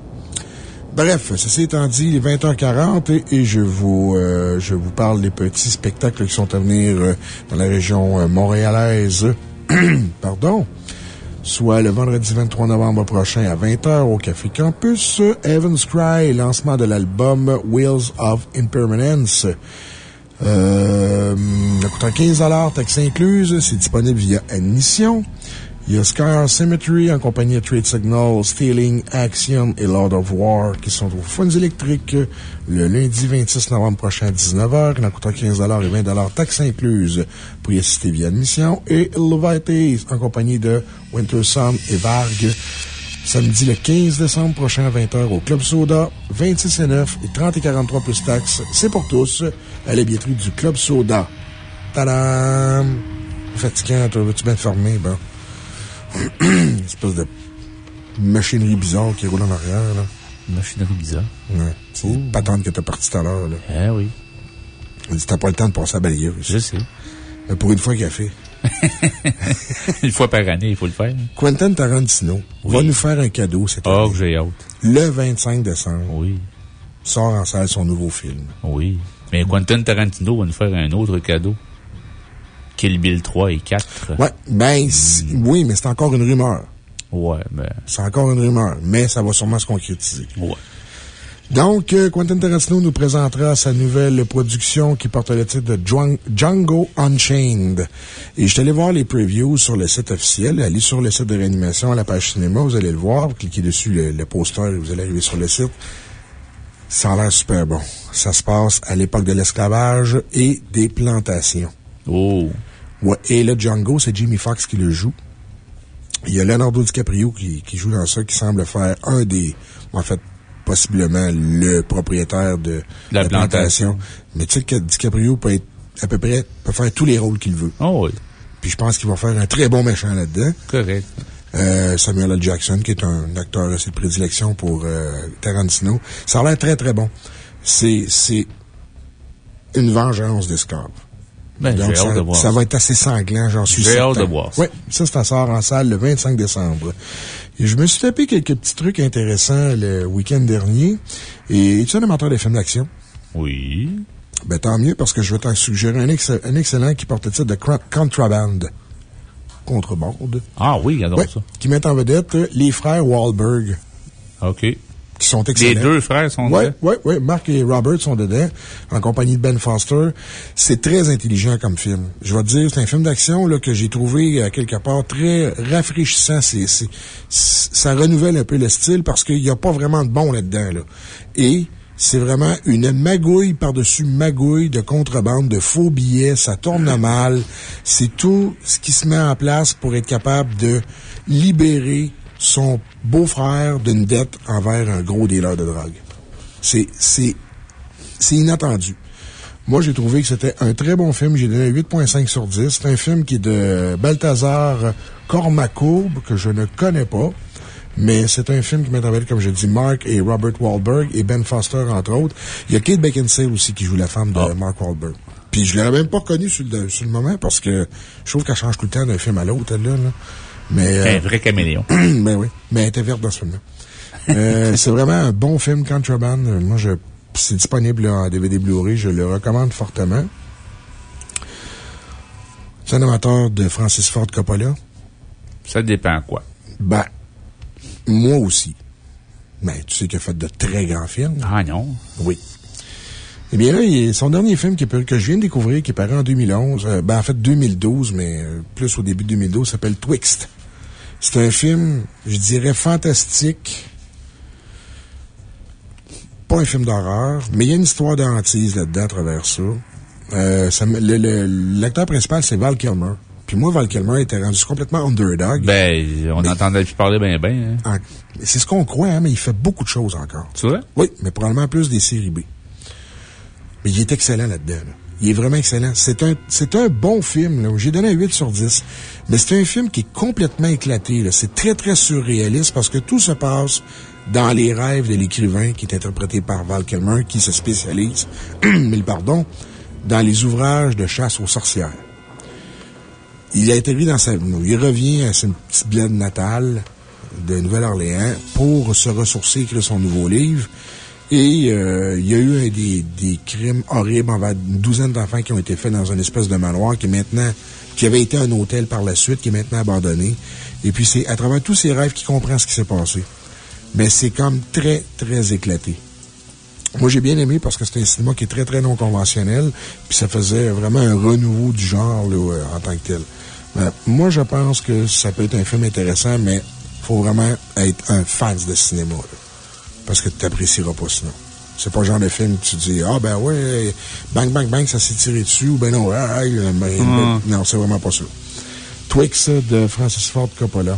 [SPEAKER 1] Bref, ceci étant dit, il est 20h40 et, et je vous, euh, je vous parle des petits spectacles qui sont à venir euh, dans la région euh, montréalaise. Pardon? Soit le vendredi 23 novembre prochain à 20h au Café Campus, Evans Cry, lancement de l'album Wheels of Impermanence. Euh, coûte 15 taxe incluse. C'est disponible via admission. Il y a Skyr Symmetry en compagnie de Trade Signal, Stealing, Axiom et Lord of War qui sont aux Funds électriques le lundi 26 novembre prochain à 19h. Il en coûtera 15 et 20 taxes incluses pour y assister via admission. Et Levites en compagnie de Winter Sun et Varg samedi le 15 décembre prochain à 20h au Club Soda, 26 et 9 et 30 et 43 plus taxes. C'est pour tous à la billetterie du Club Soda. Tadam! Fatigant, toi, veux-tu bien fermer? Bon. Une espèce de machinerie bizarre qui roule en arrière, là.
[SPEAKER 7] Machinerie bizarre.
[SPEAKER 1] Ouais. C'est une patente que t'as partie tout à l'heure, là.
[SPEAKER 7] Ah oui.
[SPEAKER 1] T'as pas le temps de passer à balayeuse.
[SPEAKER 7] Je sais.
[SPEAKER 1] Mais pour une fois qu'il a fait.
[SPEAKER 7] Une fois par année, il faut le faire.
[SPEAKER 1] Quentin Tarantino va nous faire un cadeau cette
[SPEAKER 7] Oh,
[SPEAKER 1] année.
[SPEAKER 7] que j'ai hâte.
[SPEAKER 1] Le 25 décembre.
[SPEAKER 7] Oui.
[SPEAKER 1] Sort en salle son nouveau film.
[SPEAKER 7] Oui. Mais Quentin Tarantino va nous faire un autre cadeau. Kill Bill 3 et 4.
[SPEAKER 1] Ouais, ben, c- oui, mais c'est encore une rumeur.
[SPEAKER 7] Ouais, mais.
[SPEAKER 1] C'est encore une rumeur, mais ça va sûrement se concrétiser.
[SPEAKER 7] Ouais.
[SPEAKER 1] Donc, euh, Quentin Tarantino nous présentera sa nouvelle production qui porte le titre de Djang- Django Unchained. Et je suis allé voir les previews sur le site officiel. Allez sur le site de réanimation à la page cinéma, vous allez le voir. Vous cliquez dessus le, le poster et vous allez arriver sur le site. Ça a l'air super bon. Ça se passe à l'époque de l'esclavage et des plantations.
[SPEAKER 7] Oh.
[SPEAKER 1] Ouais, et le Django, c'est Jimmy Fox qui le joue. Il y a Leonardo DiCaprio qui, qui joue dans ça, qui semble faire un des, en fait, possiblement le propriétaire de
[SPEAKER 7] La plantation.
[SPEAKER 1] Mais tu sais que DiCaprio peut être, à peu près, peut faire tous les rôles qu'il veut.
[SPEAKER 7] Oh oui.
[SPEAKER 1] Puis je pense qu'il va faire un très bon méchant là-dedans.
[SPEAKER 7] Correct.
[SPEAKER 1] Euh, Samuel L. Jackson, qui est un acteur assez de prédilection pour euh, Tarantino. Ça a l'air très, très bon. C'est, c'est une vengeance d'esclaves.
[SPEAKER 7] Ben,
[SPEAKER 1] Donc,
[SPEAKER 7] j'ai hâte
[SPEAKER 1] ça,
[SPEAKER 7] de voir
[SPEAKER 1] ça
[SPEAKER 7] ça.
[SPEAKER 1] va être assez sanglant, j'en suis
[SPEAKER 7] J'ai
[SPEAKER 1] certain.
[SPEAKER 7] hâte de voir ça.
[SPEAKER 1] Oui, ça, ça sort en salle le 25 décembre. Et je me suis tapé quelques petits trucs intéressants le week-end dernier. Et es-tu un amateur des films d'action?
[SPEAKER 7] Oui.
[SPEAKER 1] Ben, tant mieux, parce que je vais t'en suggérer un, ex- un excellent qui porte le titre de Contraband. Contrebande.
[SPEAKER 7] Ah oui, j'adore
[SPEAKER 1] Ouais,
[SPEAKER 7] ça.
[SPEAKER 1] qui met en vedette euh, les frères Wahlberg,
[SPEAKER 7] OK.
[SPEAKER 1] Qui sont excellents.
[SPEAKER 7] Les deux frères sont
[SPEAKER 1] Oui,
[SPEAKER 7] là.
[SPEAKER 1] oui, oui. Mark et Robert sont dedans, en compagnie de Ben Foster. C'est très intelligent comme film. Je vais te dire, c'est un film d'action là, que j'ai trouvé euh, quelque part très rafraîchissant. Ça renouvelle un peu le style parce qu'il n'y a pas vraiment de bon là-dedans. Là. Et c'est vraiment une magouille par-dessus magouille de contrebande, de faux billets. Ça tourne mal. C'est tout ce qui se met en place pour être capable de libérer son beau-frère d'une dette envers un gros dealer de drogue. C'est, c'est, c'est inattendu. Moi, j'ai trouvé que c'était un très bon film. J'ai donné un 8.5 sur 10. C'est un film qui est de Balthazar Cormacourbe, que je ne connais pas. Mais c'est un film qui met en vedette, comme je dis, Mark et Robert Wahlberg et Ben Foster, entre autres. Il y a Kate Beckinsale aussi qui joue la femme de Mark Wahlberg. Puis je l'aurais même pas reconnue sur le, sur le moment parce que je trouve qu'elle change tout le temps d'un film à l'autre, là. là. Mais,
[SPEAKER 7] C'est
[SPEAKER 1] euh,
[SPEAKER 7] un vrai caméléon.
[SPEAKER 1] ben oui. Mais elle était verte dans ce film-là. Euh, c'est vraiment un bon film, Contraband. Euh, Moi, je, c'est disponible là, en DVD Blu-ray. Je le recommande fortement. C'est un amateur de Francis Ford Coppola.
[SPEAKER 7] Ça dépend quoi.
[SPEAKER 1] Ben, moi aussi. Ben, tu sais qu'il a fait de très grands films.
[SPEAKER 7] Ah non.
[SPEAKER 1] Oui. Eh bien là, il- son dernier film qui que je viens de découvrir, qui est paru en 2011, euh, ben en fait 2012, mais euh, plus au début de 2012, s'appelle Twixt. C'est un film, je dirais, fantastique. Pas un film d'horreur, mais il y a une histoire de hantise là-dedans à travers ça. Euh, ça L'acteur principal, c'est Val Kilmer. Puis moi, Val Kilmer était rendu complètement underdog.
[SPEAKER 7] Ben, on entendait plus parler ben ben. Hein.
[SPEAKER 1] En- C'est ce qu'on croit, hein, mais il fait beaucoup de choses encore.
[SPEAKER 7] Tu vois?
[SPEAKER 1] Oui, mais probablement plus des séries B. Mais il est excellent là-dedans. là. Il est vraiment excellent. C'est un, c'est un bon film. J'ai donné un 8 sur 10. Mais c'est un film qui est complètement éclaté. C'est très, très surréaliste parce que tout se passe dans les rêves de l'écrivain qui est interprété par Val Kilmer, qui se spécialise, mais pardon, dans les ouvrages de chasse aux sorcières. Il a été dans sa... Il revient à sa petite bled natale de Nouvelle-Orléans pour se ressourcer, écrire son nouveau livre. Et euh, il y a eu des, des crimes horribles envers une douzaine d'enfants qui ont été faits dans une espèce de manoir qui est maintenant, qui avait été un hôtel par la suite, qui est maintenant abandonné. Et puis c'est à travers tous ses rêves qu'il comprend ce qui s'est passé. Mais c'est comme très, très éclaté. Moi, j'ai bien aimé parce que c'est un cinéma qui est très, très non conventionnel. Puis ça faisait vraiment un renouveau du genre là, euh, en tant que tel. Euh, moi, je pense que ça peut être un film intéressant, mais faut vraiment être un fan de cinéma. parce que tu n'apprécieras pas sinon. C'est pas le genre de film que tu dis, ah ben ouais, bang, bang, bang, ça s'est tiré dessus, ou ben non, ah, ah, ben, ben, non, c'est vraiment pas ça. Twix de Francis Ford Coppola.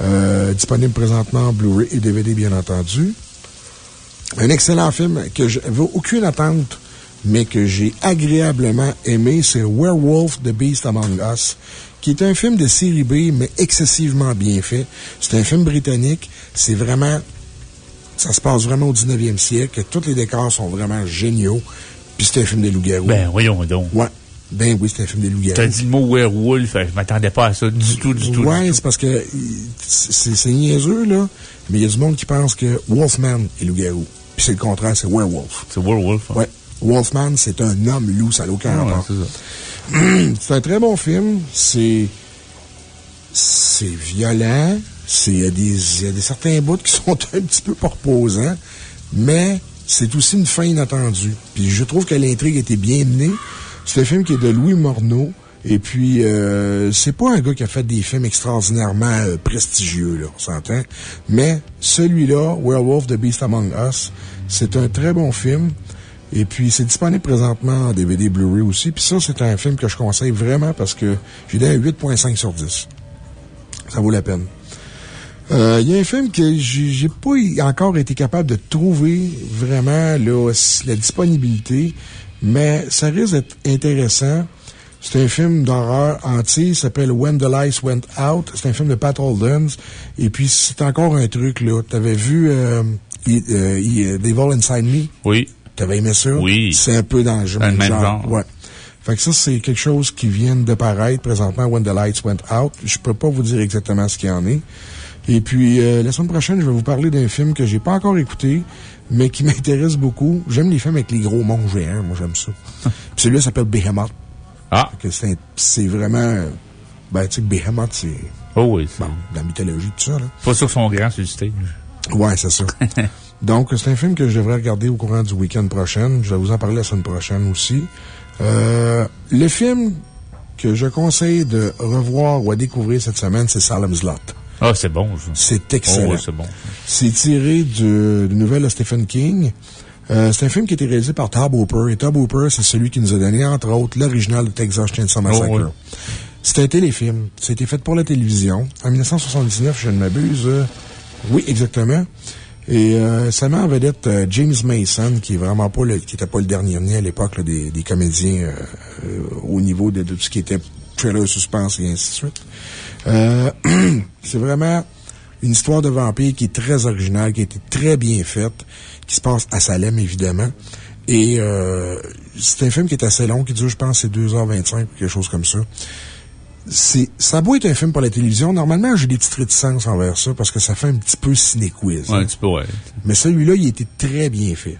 [SPEAKER 1] Euh, disponible présentement en Blu-ray et DVD, bien entendu. Un excellent film que je n'avais aucune attente, mais que j'ai agréablement aimé, c'est Werewolf the Beast Among Us, qui est un film de série B, mais excessivement bien fait. C'est un film britannique. C'est vraiment, ça se passe vraiment au 19e siècle. Tous les décors sont vraiment géniaux. Puis c'est un film de loup-garou.
[SPEAKER 7] Ben, voyons donc.
[SPEAKER 1] Ouais. Ben oui, c'est un film de loup-garou.
[SPEAKER 7] T'as dit le mot werewolf, je m'attendais pas à ça du tout, du tout.
[SPEAKER 1] Ouais, c'est parce que c'est niaiseux, là. Mais il y a du monde qui pense que Wolfman est loup-garou. Puis c'est le contraire, c'est werewolf.
[SPEAKER 7] C'est werewolf. hein.
[SPEAKER 1] Ouais. Wolfman, c'est un homme loup, ça n'a aucun rapport.
[SPEAKER 7] C'est
[SPEAKER 1] un très bon film. C'est. C'est violent. C'est- Il y, a des- y a certains bouts qui sont un petit peu pas reposants, mais c'est aussi une fin inattendue. Puis je trouve que l'intrigue était bien menée. C'est un film qui est de Louis Morneau. Et puis, euh, c'est pas un gars qui a fait des films extraordinairement euh, prestigieux, là, on s'entend. Mais celui-là, Werewolf the Beast Among Us, c'est un très bon film. Et puis, c'est disponible présentement en DVD Blu-ray aussi. Puis ça, c'est un film que je conseille vraiment parce que j'ai donné un 8.5 sur 10. Ça vaut la peine. Euh, Il y a un film que j'ai pas encore été capable de trouver vraiment là, la disponibilité, mais ça risque d'être intéressant. C'est un film d'horreur entier, il s'appelle When the Lights Went Out. C'est un film de Pat Holdens. Et puis, c'est encore un truc, là. T'avais vu euh, I- euh, euh, Devil Inside Me?
[SPEAKER 7] Oui.
[SPEAKER 1] T'avais aimé ça?
[SPEAKER 7] Oui.
[SPEAKER 1] C'est un peu dans le
[SPEAKER 7] Un même genre.
[SPEAKER 1] Ouais. Fait que ça, c'est quelque chose qui vient de paraître présentement, When the Lights Went Out. Je peux pas vous dire exactement ce qu'il y en est. Et puis, euh, la semaine prochaine, je vais vous parler d'un film que j'ai pas encore écouté, mais qui m'intéresse beaucoup. J'aime les films avec les gros monts géants. Moi, j'aime ça. Puis celui-là s'appelle Behemoth.
[SPEAKER 7] Ah.
[SPEAKER 1] C'est vraiment... Ben, tu sais, que Behemoth, c'est...
[SPEAKER 7] Oh oui.
[SPEAKER 1] Bon, la mythologie, tout ça, là.
[SPEAKER 7] Pas sûr qu'ils sont grands sur le stage.
[SPEAKER 1] Ouais, c'est ça. Donc, c'est un film que je devrais regarder au courant du week-end prochain. Je vais vous en parler la semaine prochaine aussi. Euh, le film que je conseille de revoir ou à découvrir cette semaine, c'est Salem's Lot.
[SPEAKER 7] Ah, c'est bon.
[SPEAKER 1] C'est excellent.
[SPEAKER 7] Oh, oui, c'est bon.
[SPEAKER 1] C'est tiré de- nouvelle de Stephen King. Euh, c'est un film qui a été réalisé par Tob Hooper. Et Tob Hooper, c'est celui qui nous a donné, entre autres, l'original de Texas Chainsaw Massacre.
[SPEAKER 7] Oh, oui.
[SPEAKER 1] C'est un téléfilm. Été fait pour la télévision. En 1979, je ne m'abuse. euh, oui, exactement. Et euh, ça met en vedette euh, James Mason, qui est vraiment pas le, qui était pas le dernier né à l'époque des, des comédiens euh, euh, au niveau de, de tout ce qui était suspense et ainsi de suite. Euh, c'est vraiment une histoire de vampire qui est très originale, qui a été très bien faite, qui se passe à Salem, évidemment. Et euh, c'est un film qui est assez long, qui dure, je pense, c'est 2h25 ou quelque chose comme ça. C'est, ça beau être un film pour la télévision, normalement, j'ai des petites réticences envers ça parce que ça fait un petit peu ciné-quiz.
[SPEAKER 7] Ouais,
[SPEAKER 1] hein.
[SPEAKER 7] un petit peu, ouais.
[SPEAKER 1] Mais celui-là, il a été très bien fait.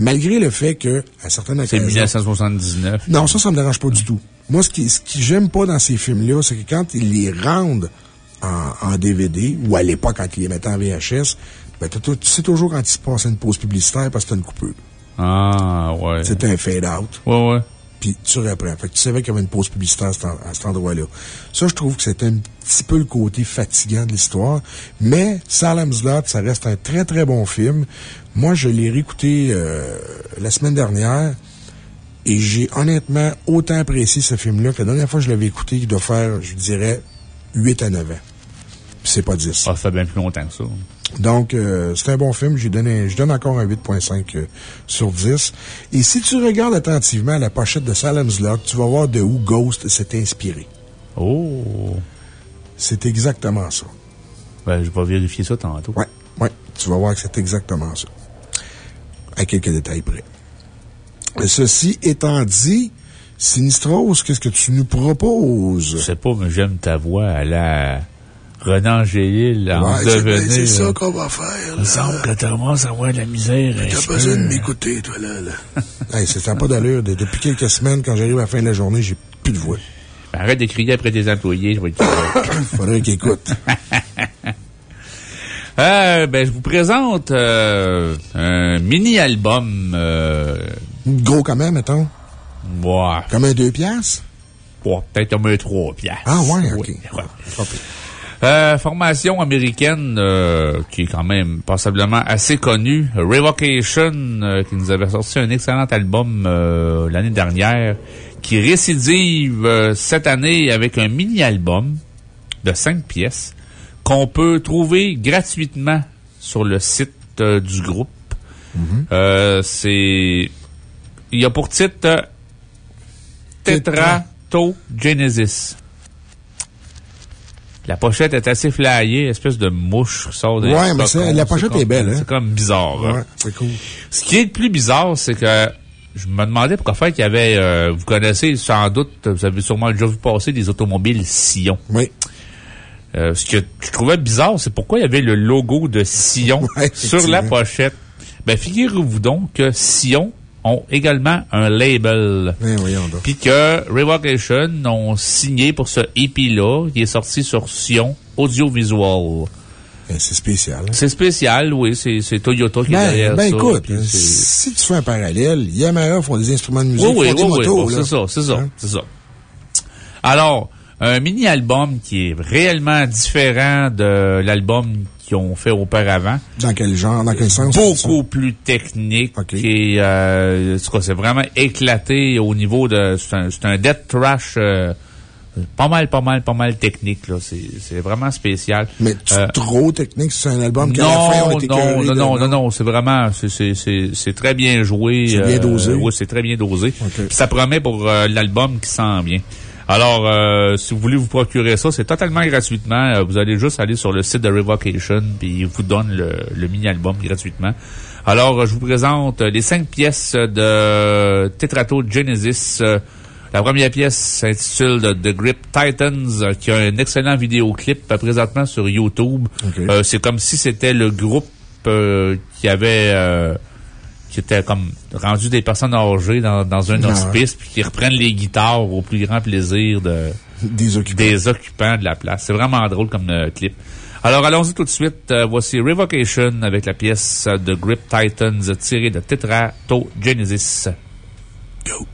[SPEAKER 1] Malgré le fait que, à certaines
[SPEAKER 7] C'est
[SPEAKER 1] occasions...
[SPEAKER 7] 1979.
[SPEAKER 1] Non, ça, ça me dérange pas du tout. Moi, ce qui, ce qui j'aime pas dans ces films-là, c'est que quand ils les rendent en, en DVD, ou à l'époque, quand ils les mettaient en VHS, ben, tu sais toujours quand il se passe une pause publicitaire parce que t'as une coupure.
[SPEAKER 7] Ah, ouais.
[SPEAKER 1] C'est un fade-out.
[SPEAKER 7] Ouais, ouais.
[SPEAKER 1] Puis tu reprends. Fait que tu savais qu'il y avait une pause publicitaire à cet, endroit-là. Ça, je trouve que c'est un petit peu le côté fatigant de l'histoire. Mais Salem's Lot, ça reste un très, très bon film. Moi, je l'ai réécouté euh, la semaine dernière. Et j'ai honnêtement autant apprécié ce film-là que la dernière fois que je l'avais écouté, il doit faire, je dirais, 8 à 9 ans. C'est pas 10.
[SPEAKER 7] Ah, ça fait bien plus longtemps que ça.
[SPEAKER 1] Donc, euh, c'est un bon film. J'ai donné, je donne encore un 8.5 euh, sur 10. Et si tu regardes attentivement la pochette de Salem's Lot, tu vas voir de où Ghost s'est inspiré.
[SPEAKER 7] Oh.
[SPEAKER 1] C'est exactement ça.
[SPEAKER 7] Ben, je vais vérifier ça tantôt.
[SPEAKER 1] Ouais, ouais. Tu vas voir que c'est exactement ça. À quelques détails près. Ceci étant dit, Sinistros, qu'est-ce que tu nous proposes?
[SPEAKER 7] Je sais pas, mais j'aime ta voix à la Renan Gélil en
[SPEAKER 1] Ouais, c'est-
[SPEAKER 7] devenir.
[SPEAKER 1] c'est ça
[SPEAKER 7] là.
[SPEAKER 1] qu'on va faire.
[SPEAKER 7] Il me semble que tu commences à avoir de la misère. un
[SPEAKER 1] T'as
[SPEAKER 7] petit
[SPEAKER 1] besoin de m'écouter, toi, là. là. hey, c'est ça n'a pas d'allure. De- Depuis quelques semaines, quand j'arrive à la fin de la journée, j'ai plus de voix.
[SPEAKER 7] Ben, Arrête de crier après tes employés, je vais
[SPEAKER 1] Faudrait qu'ils écoutent.
[SPEAKER 7] Euh, ben, je vous présente euh, un mini-album. Euh,
[SPEAKER 1] Gros quand même, mettons?
[SPEAKER 7] ouais,
[SPEAKER 1] Comme un deux piastres?
[SPEAKER 7] ouais, peut-être un peu trois piastres.
[SPEAKER 1] Ah, ouais, ok.
[SPEAKER 7] ouais. Euh, formation américaine euh, qui est quand même passablement assez connue. Revocation, euh, qui nous avait sorti un excellent album l'année dernière, qui récidive cette année avec un mini-album de cinq pièces qu'on peut trouver gratuitement sur le site du groupe. Euh, c'est... Il y a pour titre euh, Tetratogenesis. La pochette est assez flyée, espèce de mouche qui sort des
[SPEAKER 1] Ouais, mais la pochette
[SPEAKER 7] comme-
[SPEAKER 1] est belle, hein?
[SPEAKER 7] C'est comme bizarre. hein.
[SPEAKER 1] Ouais, c'est cool.
[SPEAKER 7] Ce qui est le plus bizarre, c'est que je me demandais pourquoi faire qu'il y avait, euh, vous connaissez sans doute, vous avez sûrement déjà vu passer des automobiles Sillon.
[SPEAKER 1] Oui.
[SPEAKER 7] Euh, ce que je trouvais bizarre, c'est pourquoi il y avait le logo de Sillon
[SPEAKER 1] Ouais,
[SPEAKER 7] sur la pochette. Ben, figurez-vous donc que Sillon ont également un label.
[SPEAKER 1] Ben, donc.
[SPEAKER 7] Puis que Revocation ont signé pour ce EP-là, qui est sorti sur Sion Audiovisual.
[SPEAKER 1] Ben, c'est spécial.
[SPEAKER 7] C'est spécial, oui. C'est Toyota qui est
[SPEAKER 1] Ben,
[SPEAKER 7] derrière
[SPEAKER 1] ben
[SPEAKER 7] ça.
[SPEAKER 1] écoute, si tu fais un parallèle, Yamaha font des instruments de musique,
[SPEAKER 7] Oui, oui, oui, oui, c'est ça, c'est ça,
[SPEAKER 1] Hein?
[SPEAKER 7] c'est ça. Alors, un mini-album qui est réellement différent de l'album qu'ils ont fait auparavant.
[SPEAKER 1] Dans quel genre, dans quel sens?
[SPEAKER 7] Beaucoup plus technique. Et, euh, en tout cas, c'est vraiment éclaté au niveau de... C'est un, un death trash... euh, pas mal, pas mal, pas mal technique, là. C'est vraiment spécial.
[SPEAKER 1] Mais
[SPEAKER 7] Euh,
[SPEAKER 1] trop technique, c'est un album qui, à la fin, on
[SPEAKER 7] non,
[SPEAKER 1] était
[SPEAKER 7] non, non, non, non, non, c'est vraiment, c'est- très bien joué.
[SPEAKER 1] C'est bien dosé?
[SPEAKER 7] oui, c'est très bien dosé. Ça promet pour euh, l'album qui sent bien. Alors, euh, si vous voulez vous procurer ça, c'est totalement gratuitement. Euh, vous allez juste aller sur le site de Revocation, puis ils vous donnent le, le mini-album gratuitement. Alors, euh, je vous présente les cinq pièces de Tetrato Genesis. La première pièce s'intitule The- Grip Titans, qui a un excellent vidéoclip présentement sur YouTube. Euh, c'est comme si c'était le groupe euh, qui avait... qui était comme rendu des personnes âgées dans, dans un
[SPEAKER 1] Ah
[SPEAKER 7] hospice, puis qui reprennent les guitares au plus grand plaisir de,
[SPEAKER 1] des, occupants.
[SPEAKER 7] des occupants de la place. C'est vraiment drôle comme euh, clip. Alors, allons-y tout de suite. Euh, voici Revocation avec la pièce de Grip Titans tirée de Tetrato Genesis. Go!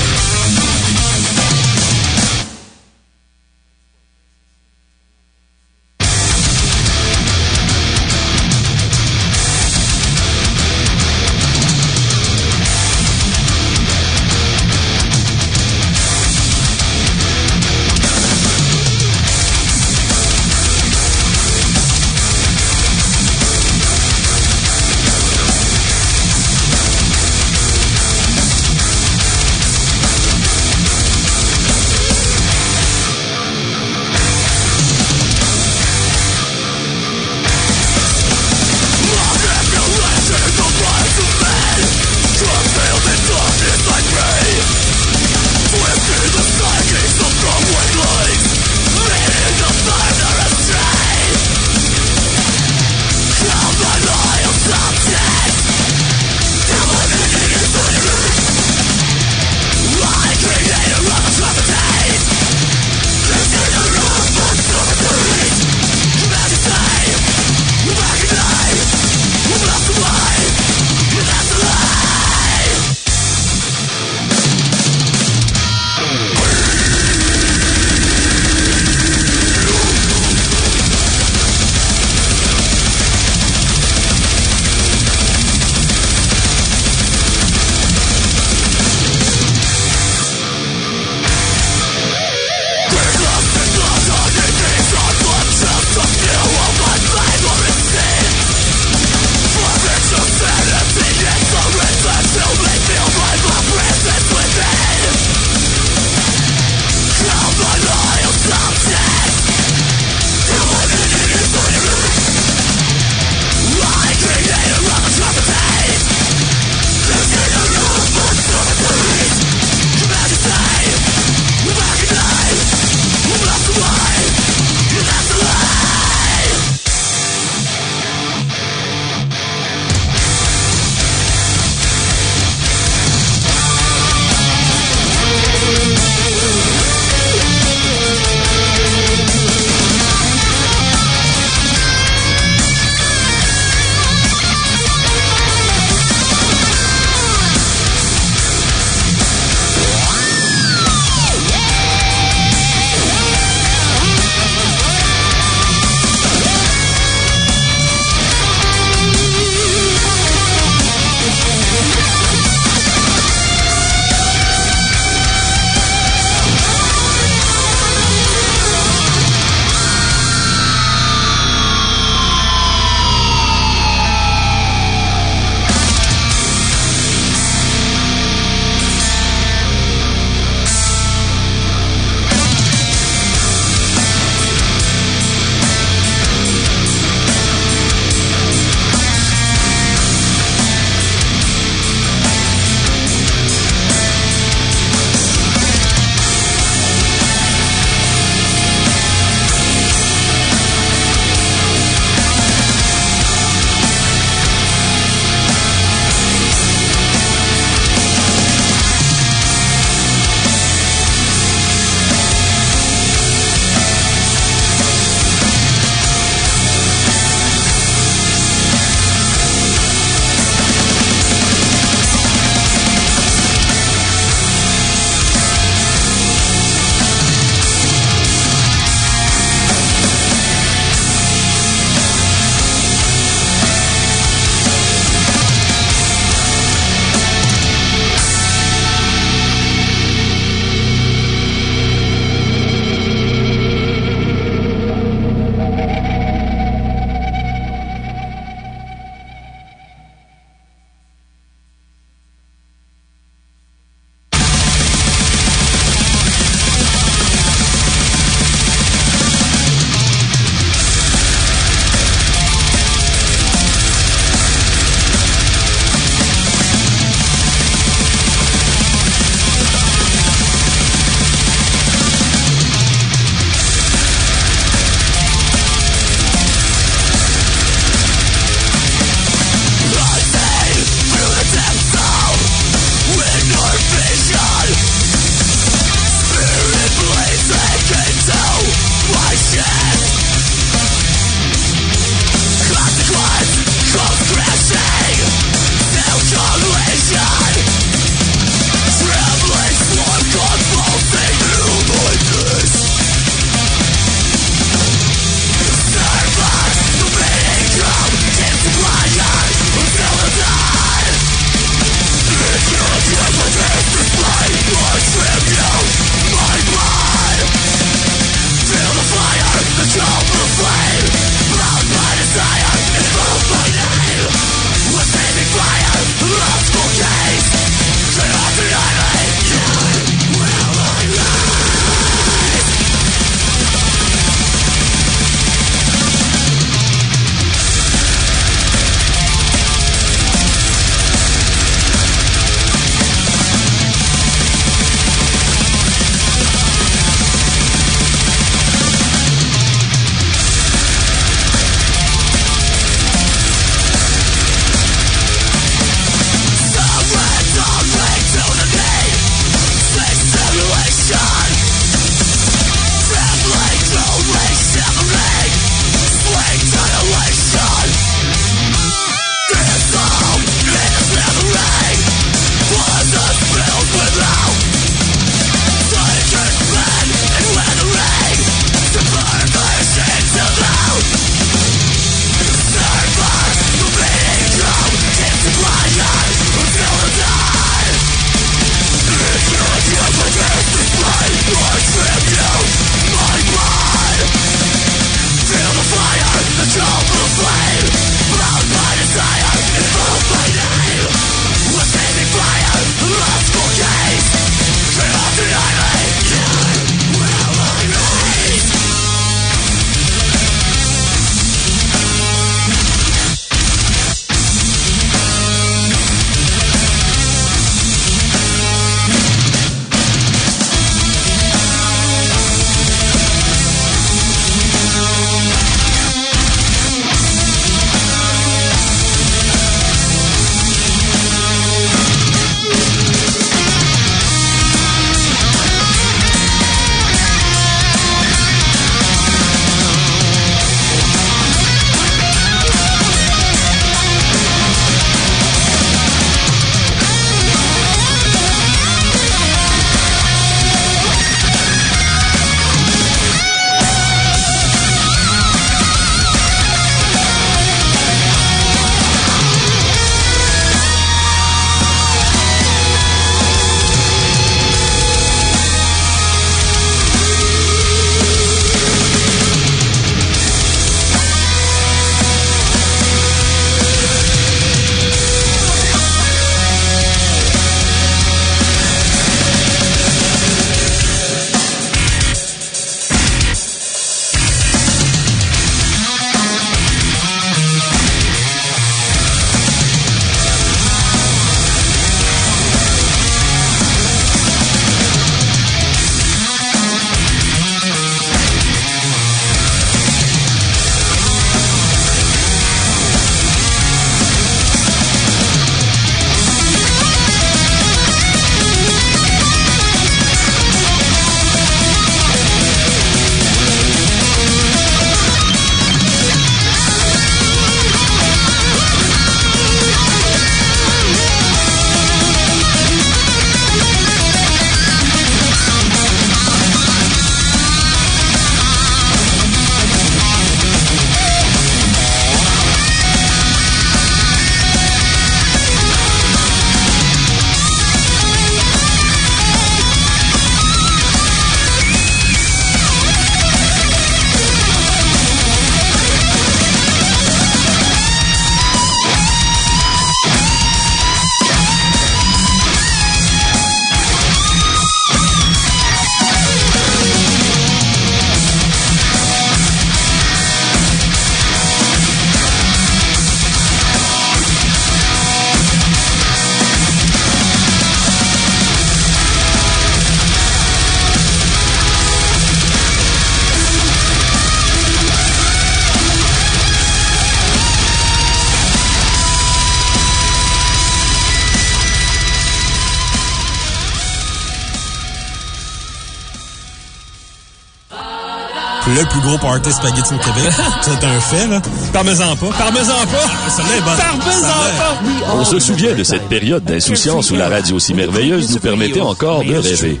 [SPEAKER 10] Party spaghetti au Québec. C'est un fait, là. Parmesan pas. Parmesan pas! Ça est bonne. Parmesan pas!
[SPEAKER 3] On se souvient de cette période d'insouciance où la radio si merveilleuse nous permettait encore de rêver.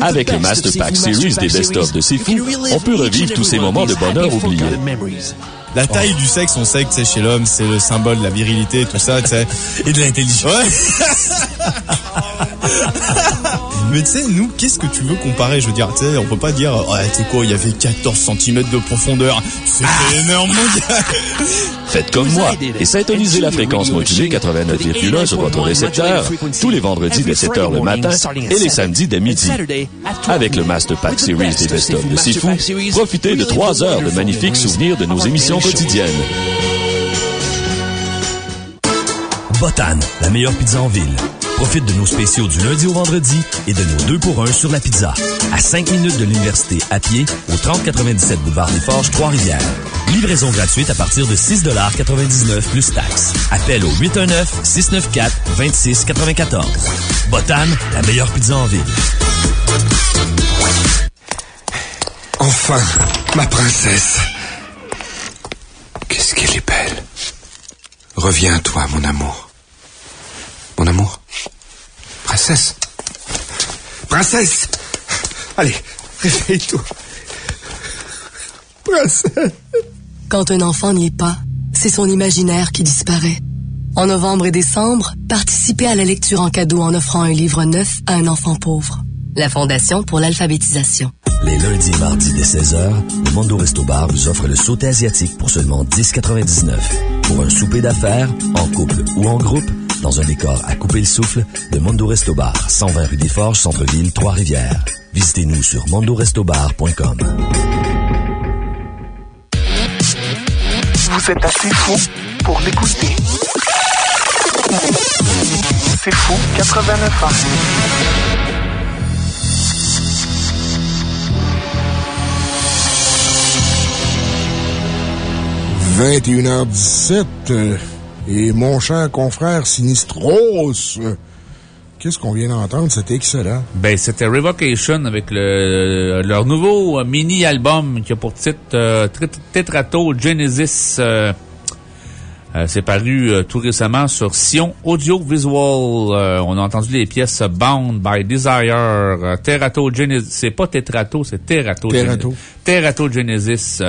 [SPEAKER 3] Avec le Master Pack Series des best-of de C'est Fou, on peut revivre tous ces moments de bonheur oubliés.
[SPEAKER 10] La taille du sexe, on sait que c'est chez l'homme, c'est le symbole de la virilité, tout ça, tu sais. Et de l'intelligence. Mais tu sais, nous, qu'est-ce que tu veux comparer? Je veux dire, tu sais, on peut pas dire, ouais, tu sais quoi, il y avait 14 cm de profondeur. C'était énorme, mon gars.
[SPEAKER 3] Faites comme moi et syntonisez la fréquence modulée 89,1 sur votre récepteur tous les vendredis dès 7 h le matin et les samedis dès midi. Avec le Master Pack Series des best-of de Sifu, profitez de 3 heures de magnifiques souvenirs de nos émissions quotidiennes.
[SPEAKER 8] Botan, la meilleure pizza en ville. Profite de nos spéciaux du lundi au vendredi et de nos 2 pour 1 sur la pizza. À 5 minutes de l'université à pied au 3097 boulevard des Forges, Trois-Rivières. Livraison gratuite à partir de 6,99 plus taxes. Appel au 819-694-2694. Botan, la meilleure pizza en ville.
[SPEAKER 11] Enfin, ma princesse. Qu'est-ce qu'elle est belle. Reviens à toi, mon amour. Mon amour. Princesse. Princesse. Allez, réveille-toi. Princesse.
[SPEAKER 12] Quand un enfant n'y est pas, c'est son imaginaire qui disparaît. En novembre et décembre, participez à la lecture en cadeau en offrant un livre neuf à un enfant pauvre. La Fondation pour l'alphabétisation.
[SPEAKER 8] Les lundis et mardis dès 16h, le Mondo Resto Bar vous offre le sauté asiatique pour seulement 10,99. Pour un souper d'affaires, en couple ou en groupe, dans un décor à couper le souffle, le Mondo Resto Bar, 120 rue des Forges, Centre-Ville, Trois-Rivières. Visitez-nous sur mondorestobar.com.
[SPEAKER 13] Vous êtes assez fou pour l'écouter. C'est fou 89 ans.
[SPEAKER 1] 21h17. Et mon cher confrère Sinistros, qu'est-ce qu'on vient d'entendre? C'était excellent?
[SPEAKER 7] Ben, c'était Revocation avec le, leur nouveau mini-album qui a pour titre euh, Tetrato Genesis. euh, euh, c'est paru tout récemment sur Sion Audiovisual. On a entendu les pièces Bound by Desire, Terrato Genesis. C'est pas Tetrato, c'est. Terrato. Genesis. Terrato Genesis.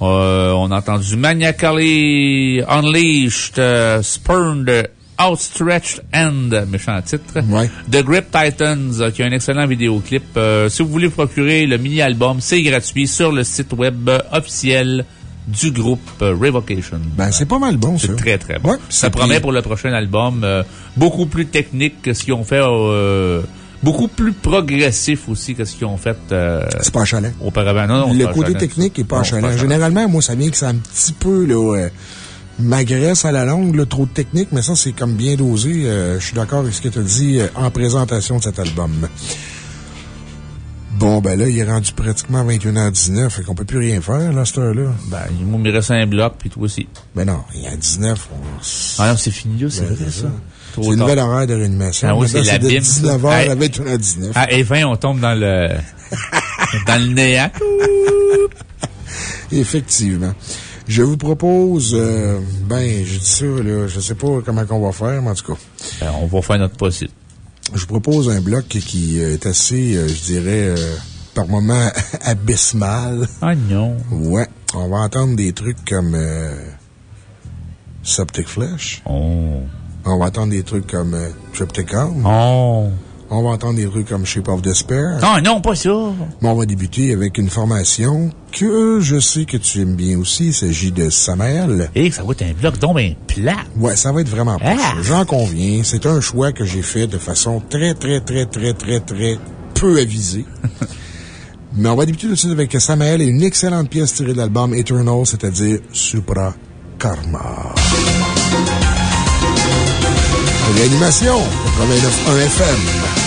[SPEAKER 7] Euh, on a entendu Maniacally Unleashed, euh, Spurned, Outstretched End, méchant titre. The Grip Titans, euh, qui a un excellent vidéoclip. Euh, si vous voulez vous procurer le mini-album, c'est gratuit sur le site web officiel du groupe Revocation.
[SPEAKER 1] Ben, c'est pas mal bon, ça.
[SPEAKER 7] C'est très, très bon.
[SPEAKER 1] Ouais,
[SPEAKER 7] ça promet pour le prochain album euh, beaucoup plus technique que ce qu'ils ont fait, euh, beaucoup plus progressif aussi que ce qu'ils ont fait. euh,
[SPEAKER 1] C'est pas chalet.
[SPEAKER 7] Auparavant, non, non,
[SPEAKER 1] le
[SPEAKER 7] c'est
[SPEAKER 1] côté
[SPEAKER 7] chalet.
[SPEAKER 1] technique est pas chalet. Généralement, moi, ça vient que ça un petit peu, là, euh, m'agresse à la longue, là, trop de technique, mais ça, c'est comme bien dosé. Euh, je suis d'accord avec ce que tu as dit euh, en présentation de cet album. Bon, ben là, il est rendu pratiquement 21h19, fait qu'on peut plus rien faire, là, à cette heure-là.
[SPEAKER 7] Ben, il me reste un bloc, puis toi aussi.
[SPEAKER 1] Ben non, il y a 19, on...
[SPEAKER 7] Ah non, c'est fini, là, c'est
[SPEAKER 1] Ben,
[SPEAKER 7] vrai,
[SPEAKER 1] c'est
[SPEAKER 7] ça.
[SPEAKER 1] ça.
[SPEAKER 7] Trop
[SPEAKER 1] C'est une nouvelle horaire de réanimation.
[SPEAKER 7] Ah oui, c'est
[SPEAKER 1] de
[SPEAKER 7] bim.
[SPEAKER 1] 19h
[SPEAKER 7] Hey.
[SPEAKER 1] à 21h19.
[SPEAKER 7] Ah, et 20, on tombe dans le, dans le néant.
[SPEAKER 1] Effectivement. Je vous propose, euh, ben, je dis ça, là, je sais pas comment qu'on va faire, mais en tout cas.
[SPEAKER 7] Ben, on va faire notre possible.
[SPEAKER 1] Je vous propose un bloc qui est assez, euh, je dirais, euh, par moments abysmal.
[SPEAKER 7] Ah non.
[SPEAKER 1] Ouais. On va entendre des trucs comme euh, Septic Flesh.
[SPEAKER 7] Oh.
[SPEAKER 1] On va entendre des trucs comme euh, Triptychon.
[SPEAKER 7] Oh.
[SPEAKER 1] On va entendre des trucs comme Shape of Despair.
[SPEAKER 7] Non, non, pas ça.
[SPEAKER 1] Mais on va débuter avec une formation que je sais que tu aimes bien aussi. Il s'agit de Samael.
[SPEAKER 7] Et ça va être un bloc donc plat.
[SPEAKER 1] Ouais, ça va être vraiment pas
[SPEAKER 7] Ah.
[SPEAKER 1] J'en conviens. C'est un choix que j'ai fait de façon très, très, très, très, très, très peu avisée. Mais on va débuter tout de suite avec Samael et une excellente pièce tirée de l'album Eternal, c'est-à-dire Supra Karma. Réanimation, 89.1 FM.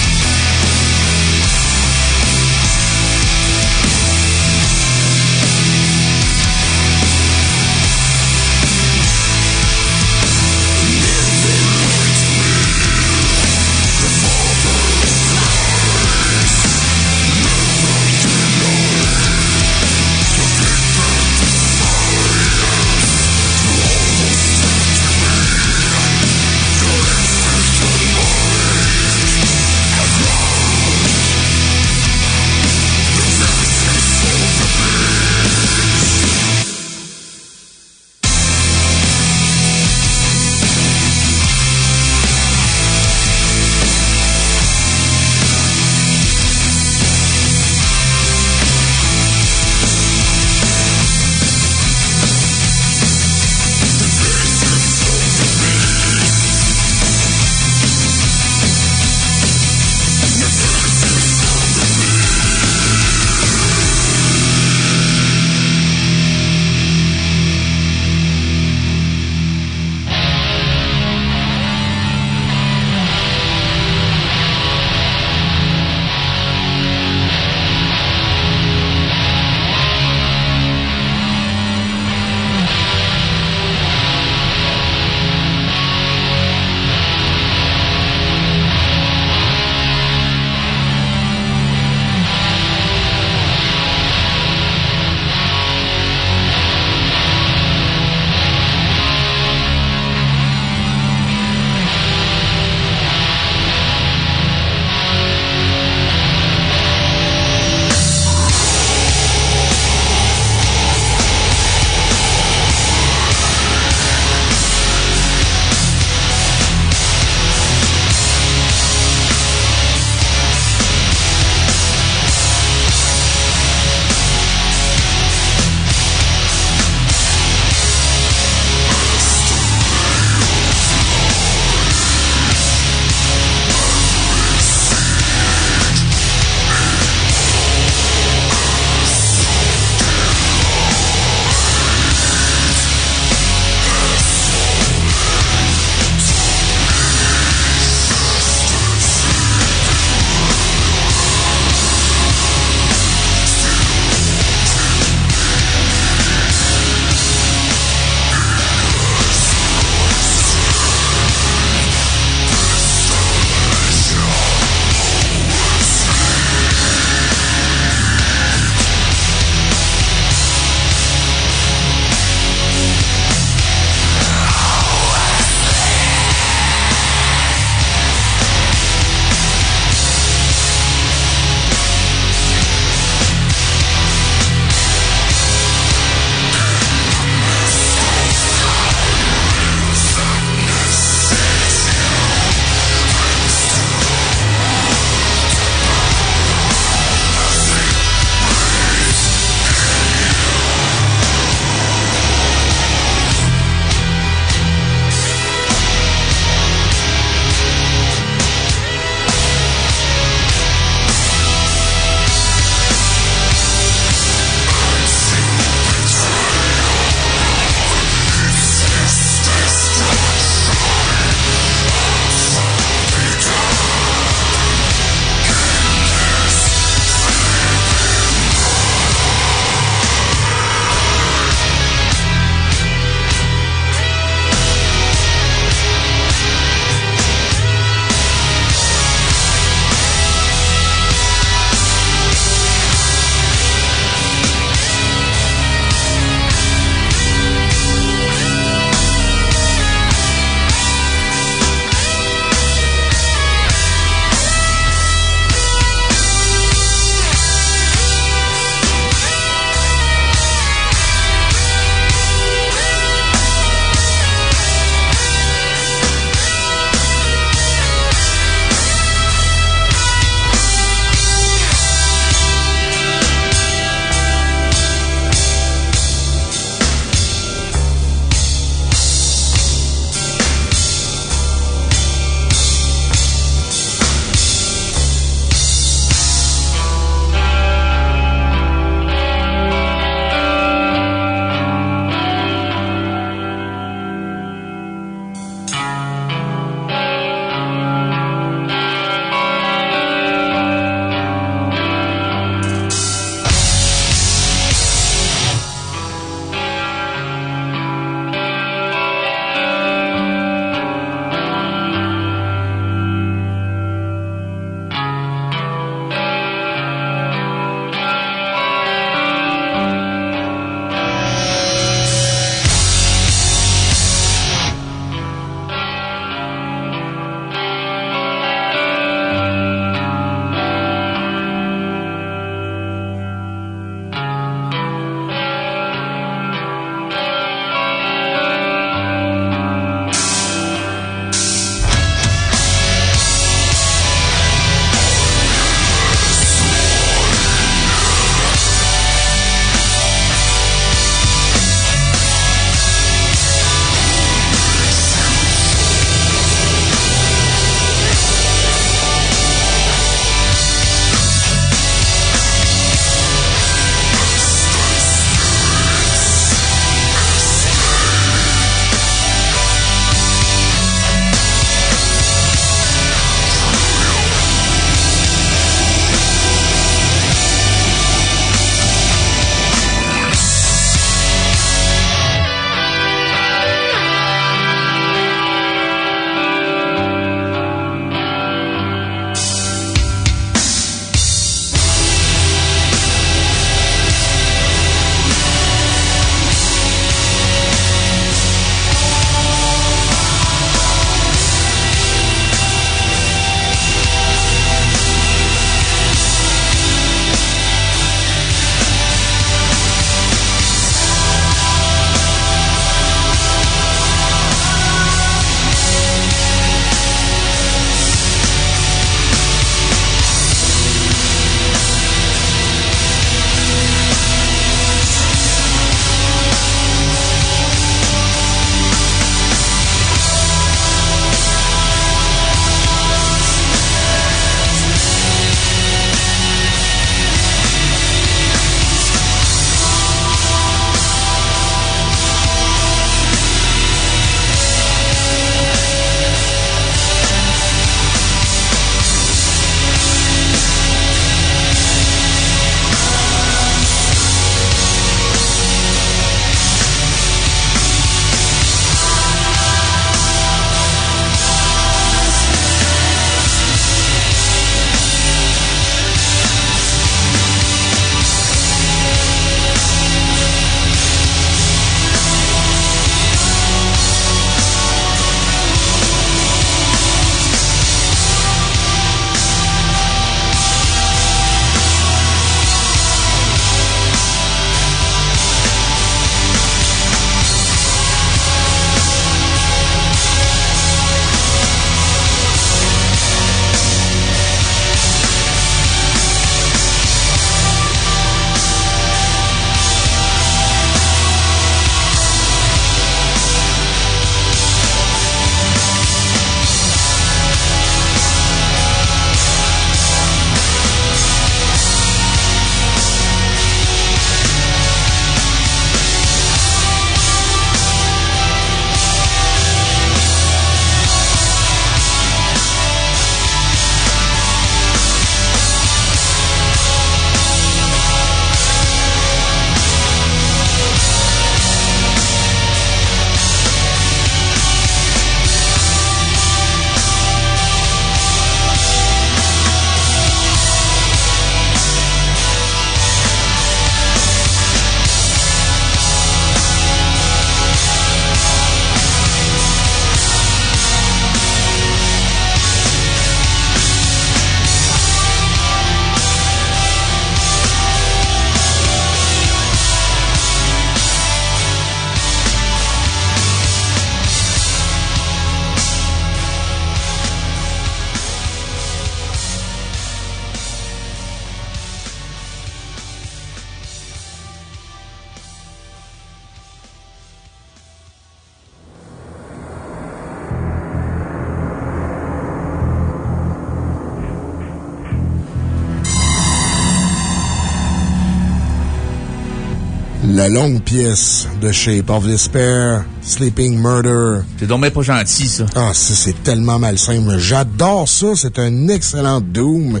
[SPEAKER 1] Longue pièce de Shape of Despair, Sleeping Murder.
[SPEAKER 7] C'est donc même pas gentil, ça.
[SPEAKER 1] Ah, ça, c'est tellement malsain. mais J'adore ça. C'est un excellent Doom.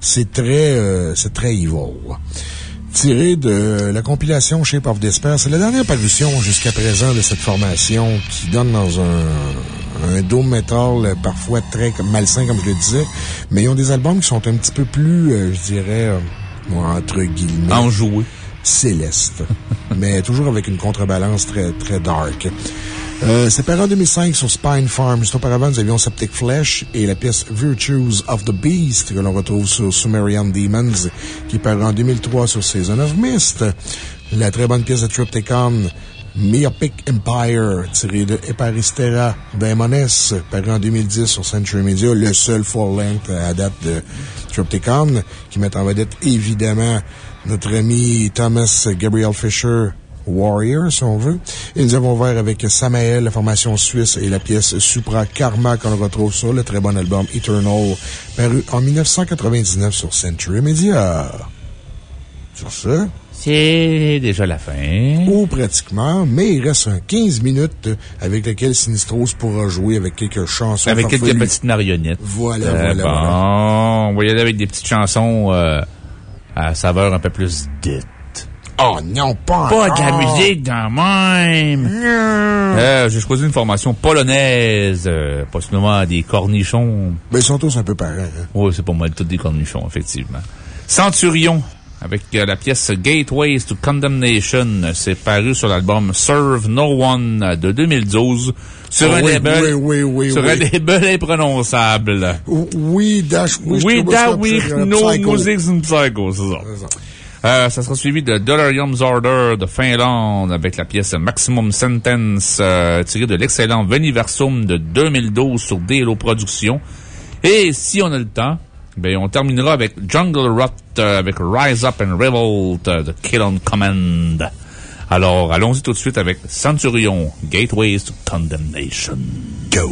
[SPEAKER 1] C'est très, euh, c'est très evil. Tiré de la compilation Shape of Despair, c'est la dernière parution jusqu'à présent de cette formation qui donne dans un, un Doom metal euh, parfois très malsain, comme je le disais. Mais ils ont des albums qui sont un petit peu plus, euh, je dirais, euh, entre guillemets.
[SPEAKER 7] Enjoués.
[SPEAKER 1] Céleste. mais toujours avec une contrebalance très, très dark. Euh, c'est paru en 2005 sur Spine Farm. Juste auparavant, nous avions Septic Flesh et la pièce Virtues of the Beast que l'on retrouve sur Sumerian Demons qui paru en 2003 sur Season of Mist. La très bonne pièce de Triptychon Myopic Empire, tirée de Eparistera Daemones, paru en 2010 sur Century Media, le seul full-length à date de Triptychon, qui met en vedette évidemment notre ami Thomas Gabriel Fisher, Warrior, si on veut. Et nous avons ouvert avec Samael, la formation suisse, et la pièce Supra Karma qu'on retrouve sur le très bon album Eternal, paru en 1999 sur Century Media. Sur ce.
[SPEAKER 7] C'est déjà la fin.
[SPEAKER 1] Ou pratiquement, mais il reste un 15 minutes avec lequel Sinistros pourra jouer avec quelques chansons.
[SPEAKER 7] Avec quelques petites marionnettes.
[SPEAKER 1] Voilà,
[SPEAKER 7] Euh,
[SPEAKER 1] voilà,
[SPEAKER 7] bon,
[SPEAKER 1] voilà.
[SPEAKER 7] on va y aller avec des petites chansons euh, à saveur un peu plus dite.
[SPEAKER 1] Oh non, pas
[SPEAKER 7] Pas de la musique dans même. Euh, J'ai choisi une formation polonaise, euh, possiblement des cornichons.
[SPEAKER 1] Ben, ils sont tous un peu pareils. hein.
[SPEAKER 7] Oui, c'est pas mal tous des cornichons, effectivement. Centurion, avec euh, la pièce Gateways to Condemnation. C'est paru sur l'album Serve No One euh, de 2012. Sur
[SPEAKER 1] Ah
[SPEAKER 7] un
[SPEAKER 1] oui,
[SPEAKER 7] label,
[SPEAKER 1] oui, oui, oui,
[SPEAKER 7] sur un label imprononçable.
[SPEAKER 1] Oui, Dash, oui,
[SPEAKER 7] Oui, oui,
[SPEAKER 1] psy-
[SPEAKER 7] no music in psycho, c'est ça. Euh, ça sera suivi de Dolarium's Order de Finlande avec la pièce Maximum Sentence euh, tirée de l'excellent Veniversum de 2012 sur DLO Productions. Et si on a le temps, ben, on terminera avec Jungle Rot euh, avec Rise Up and Revolt euh, de Kill on Command. Alors, allons-y tout de suite avec Centurion, Gateways to Condemnation. Go!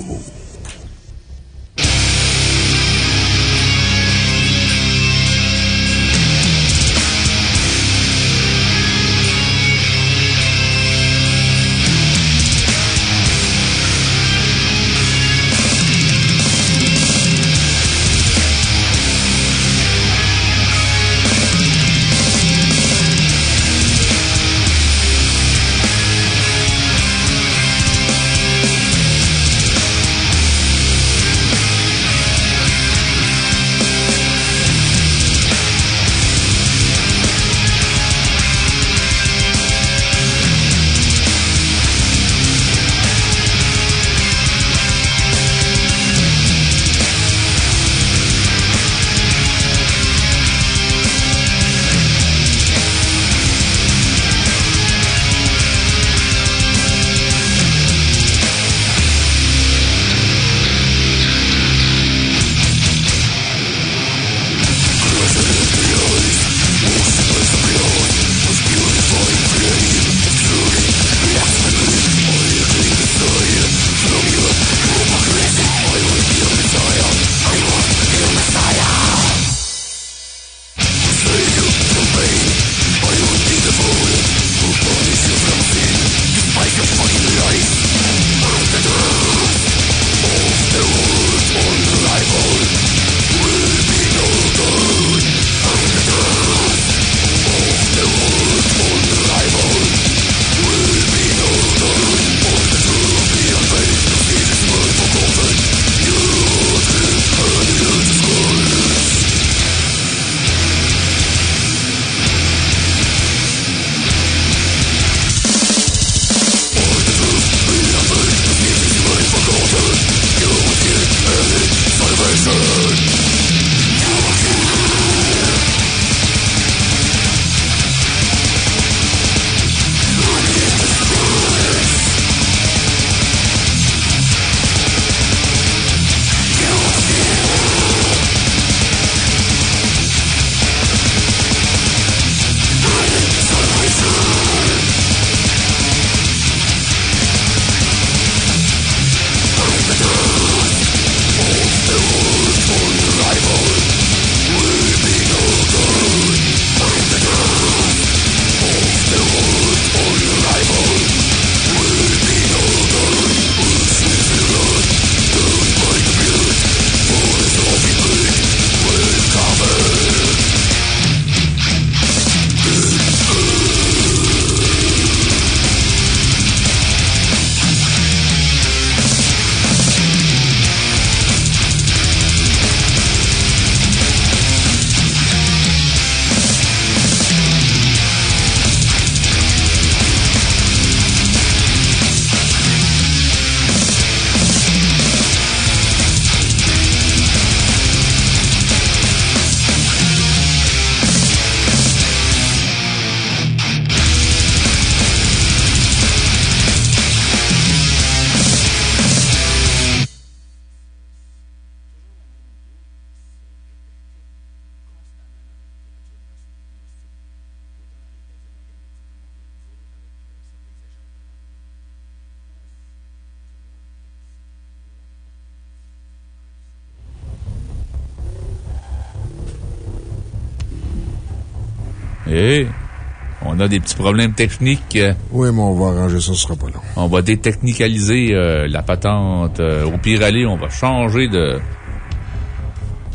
[SPEAKER 14] On a des petits problèmes techniques.
[SPEAKER 1] Oui, mais on va arranger ça, ce sera pas long.
[SPEAKER 14] On va détechnicaliser euh, la patente. Euh, au pire aller, on va changer de...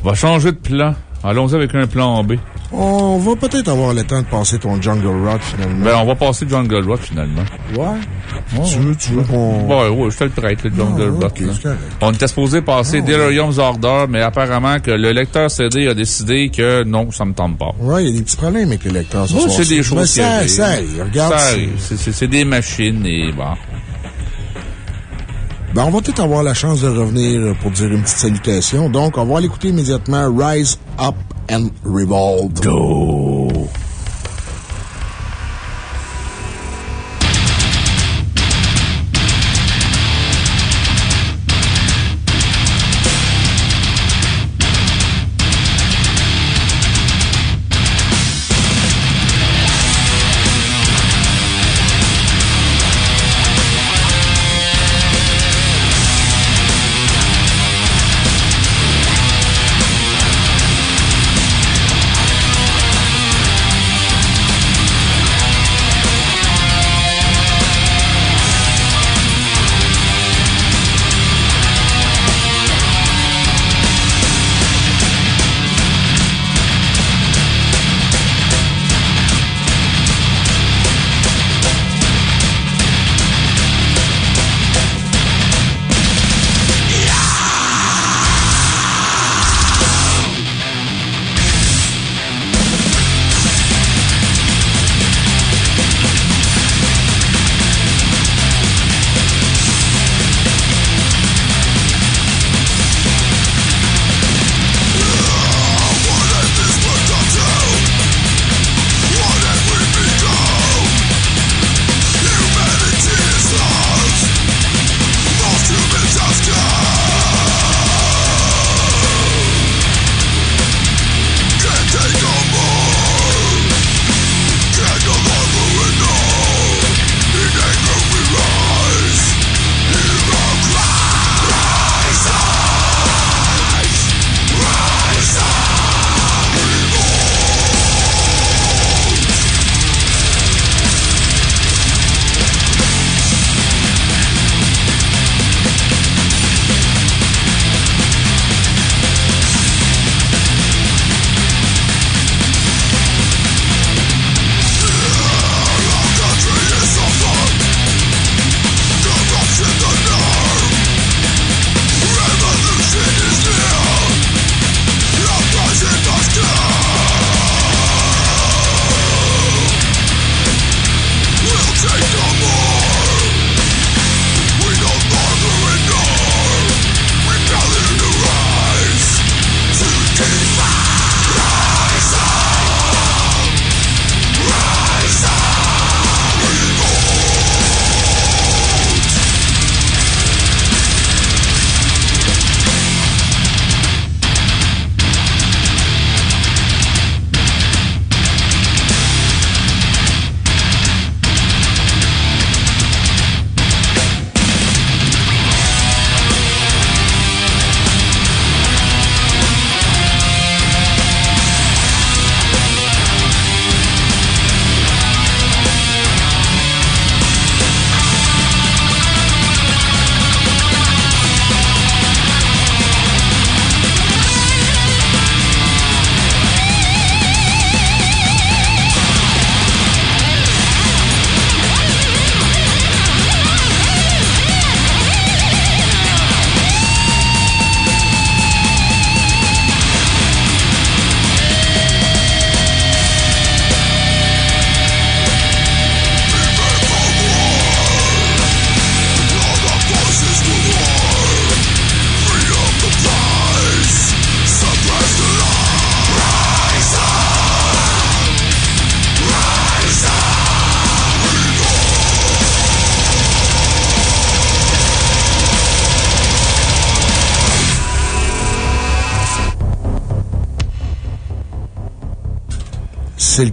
[SPEAKER 14] On va changer de plan. Allons-y avec un plan B.
[SPEAKER 1] On va peut-être avoir le temps de passer ton Jungle Rot, finalement.
[SPEAKER 14] Ben, on va passer Jungle Rot, finalement.
[SPEAKER 1] Ouais. Tu veux, tu veux qu'on...
[SPEAKER 14] Ouais, ouais, je te le prête, le Jungle
[SPEAKER 1] Ah,
[SPEAKER 14] Rot.
[SPEAKER 1] ok,
[SPEAKER 14] là. On était supposé passer
[SPEAKER 1] Ah,
[SPEAKER 14] Delirium's Order, mais apparemment que le lecteur CD a décidé que non, ça me tente pas.
[SPEAKER 1] Ouais, il y a des petits problèmes avec les lecteurs ce
[SPEAKER 14] Ouais, c'est des choses
[SPEAKER 1] Mais ça, ça. Regarde.
[SPEAKER 14] Ça
[SPEAKER 1] c'est
[SPEAKER 14] des machines et bon.
[SPEAKER 1] Ben, on va peut-être avoir la chance de revenir pour dire une petite salutation. Donc, on va aller écouter immédiatement Rise Up and Revolt.
[SPEAKER 14] Go!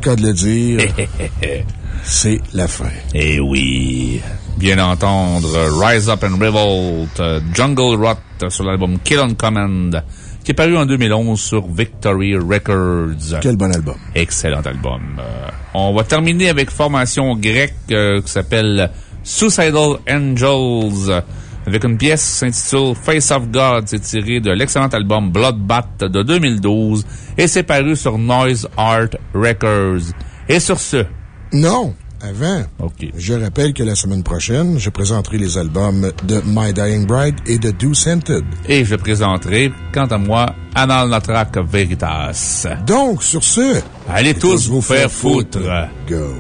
[SPEAKER 1] Le cas de le dire. c'est la fin.
[SPEAKER 14] Eh oui. Bien entendre, Rise Up and Revolt, euh, Jungle Rot sur l'album Kill on Command,
[SPEAKER 7] qui est paru en 2011 sur Victory Records.
[SPEAKER 1] Quel bon album.
[SPEAKER 7] Excellent album. Euh, on va terminer avec formation grecque euh, qui s'appelle Suicidal Angels. Avec une pièce qui s'intitule Face of God, c'est tiré de l'excellent album Bloodbath de 2012 et c'est paru sur Noise Art Records. Et sur ce,
[SPEAKER 1] Non, avant. Je rappelle que la semaine prochaine, je présenterai les albums de My Dying Bride et de Do Scented.
[SPEAKER 7] et je présenterai, quant à moi, Anal Natrak Veritas.
[SPEAKER 1] Donc, sur ce,
[SPEAKER 7] allez tous vous faire foutre.
[SPEAKER 1] Go.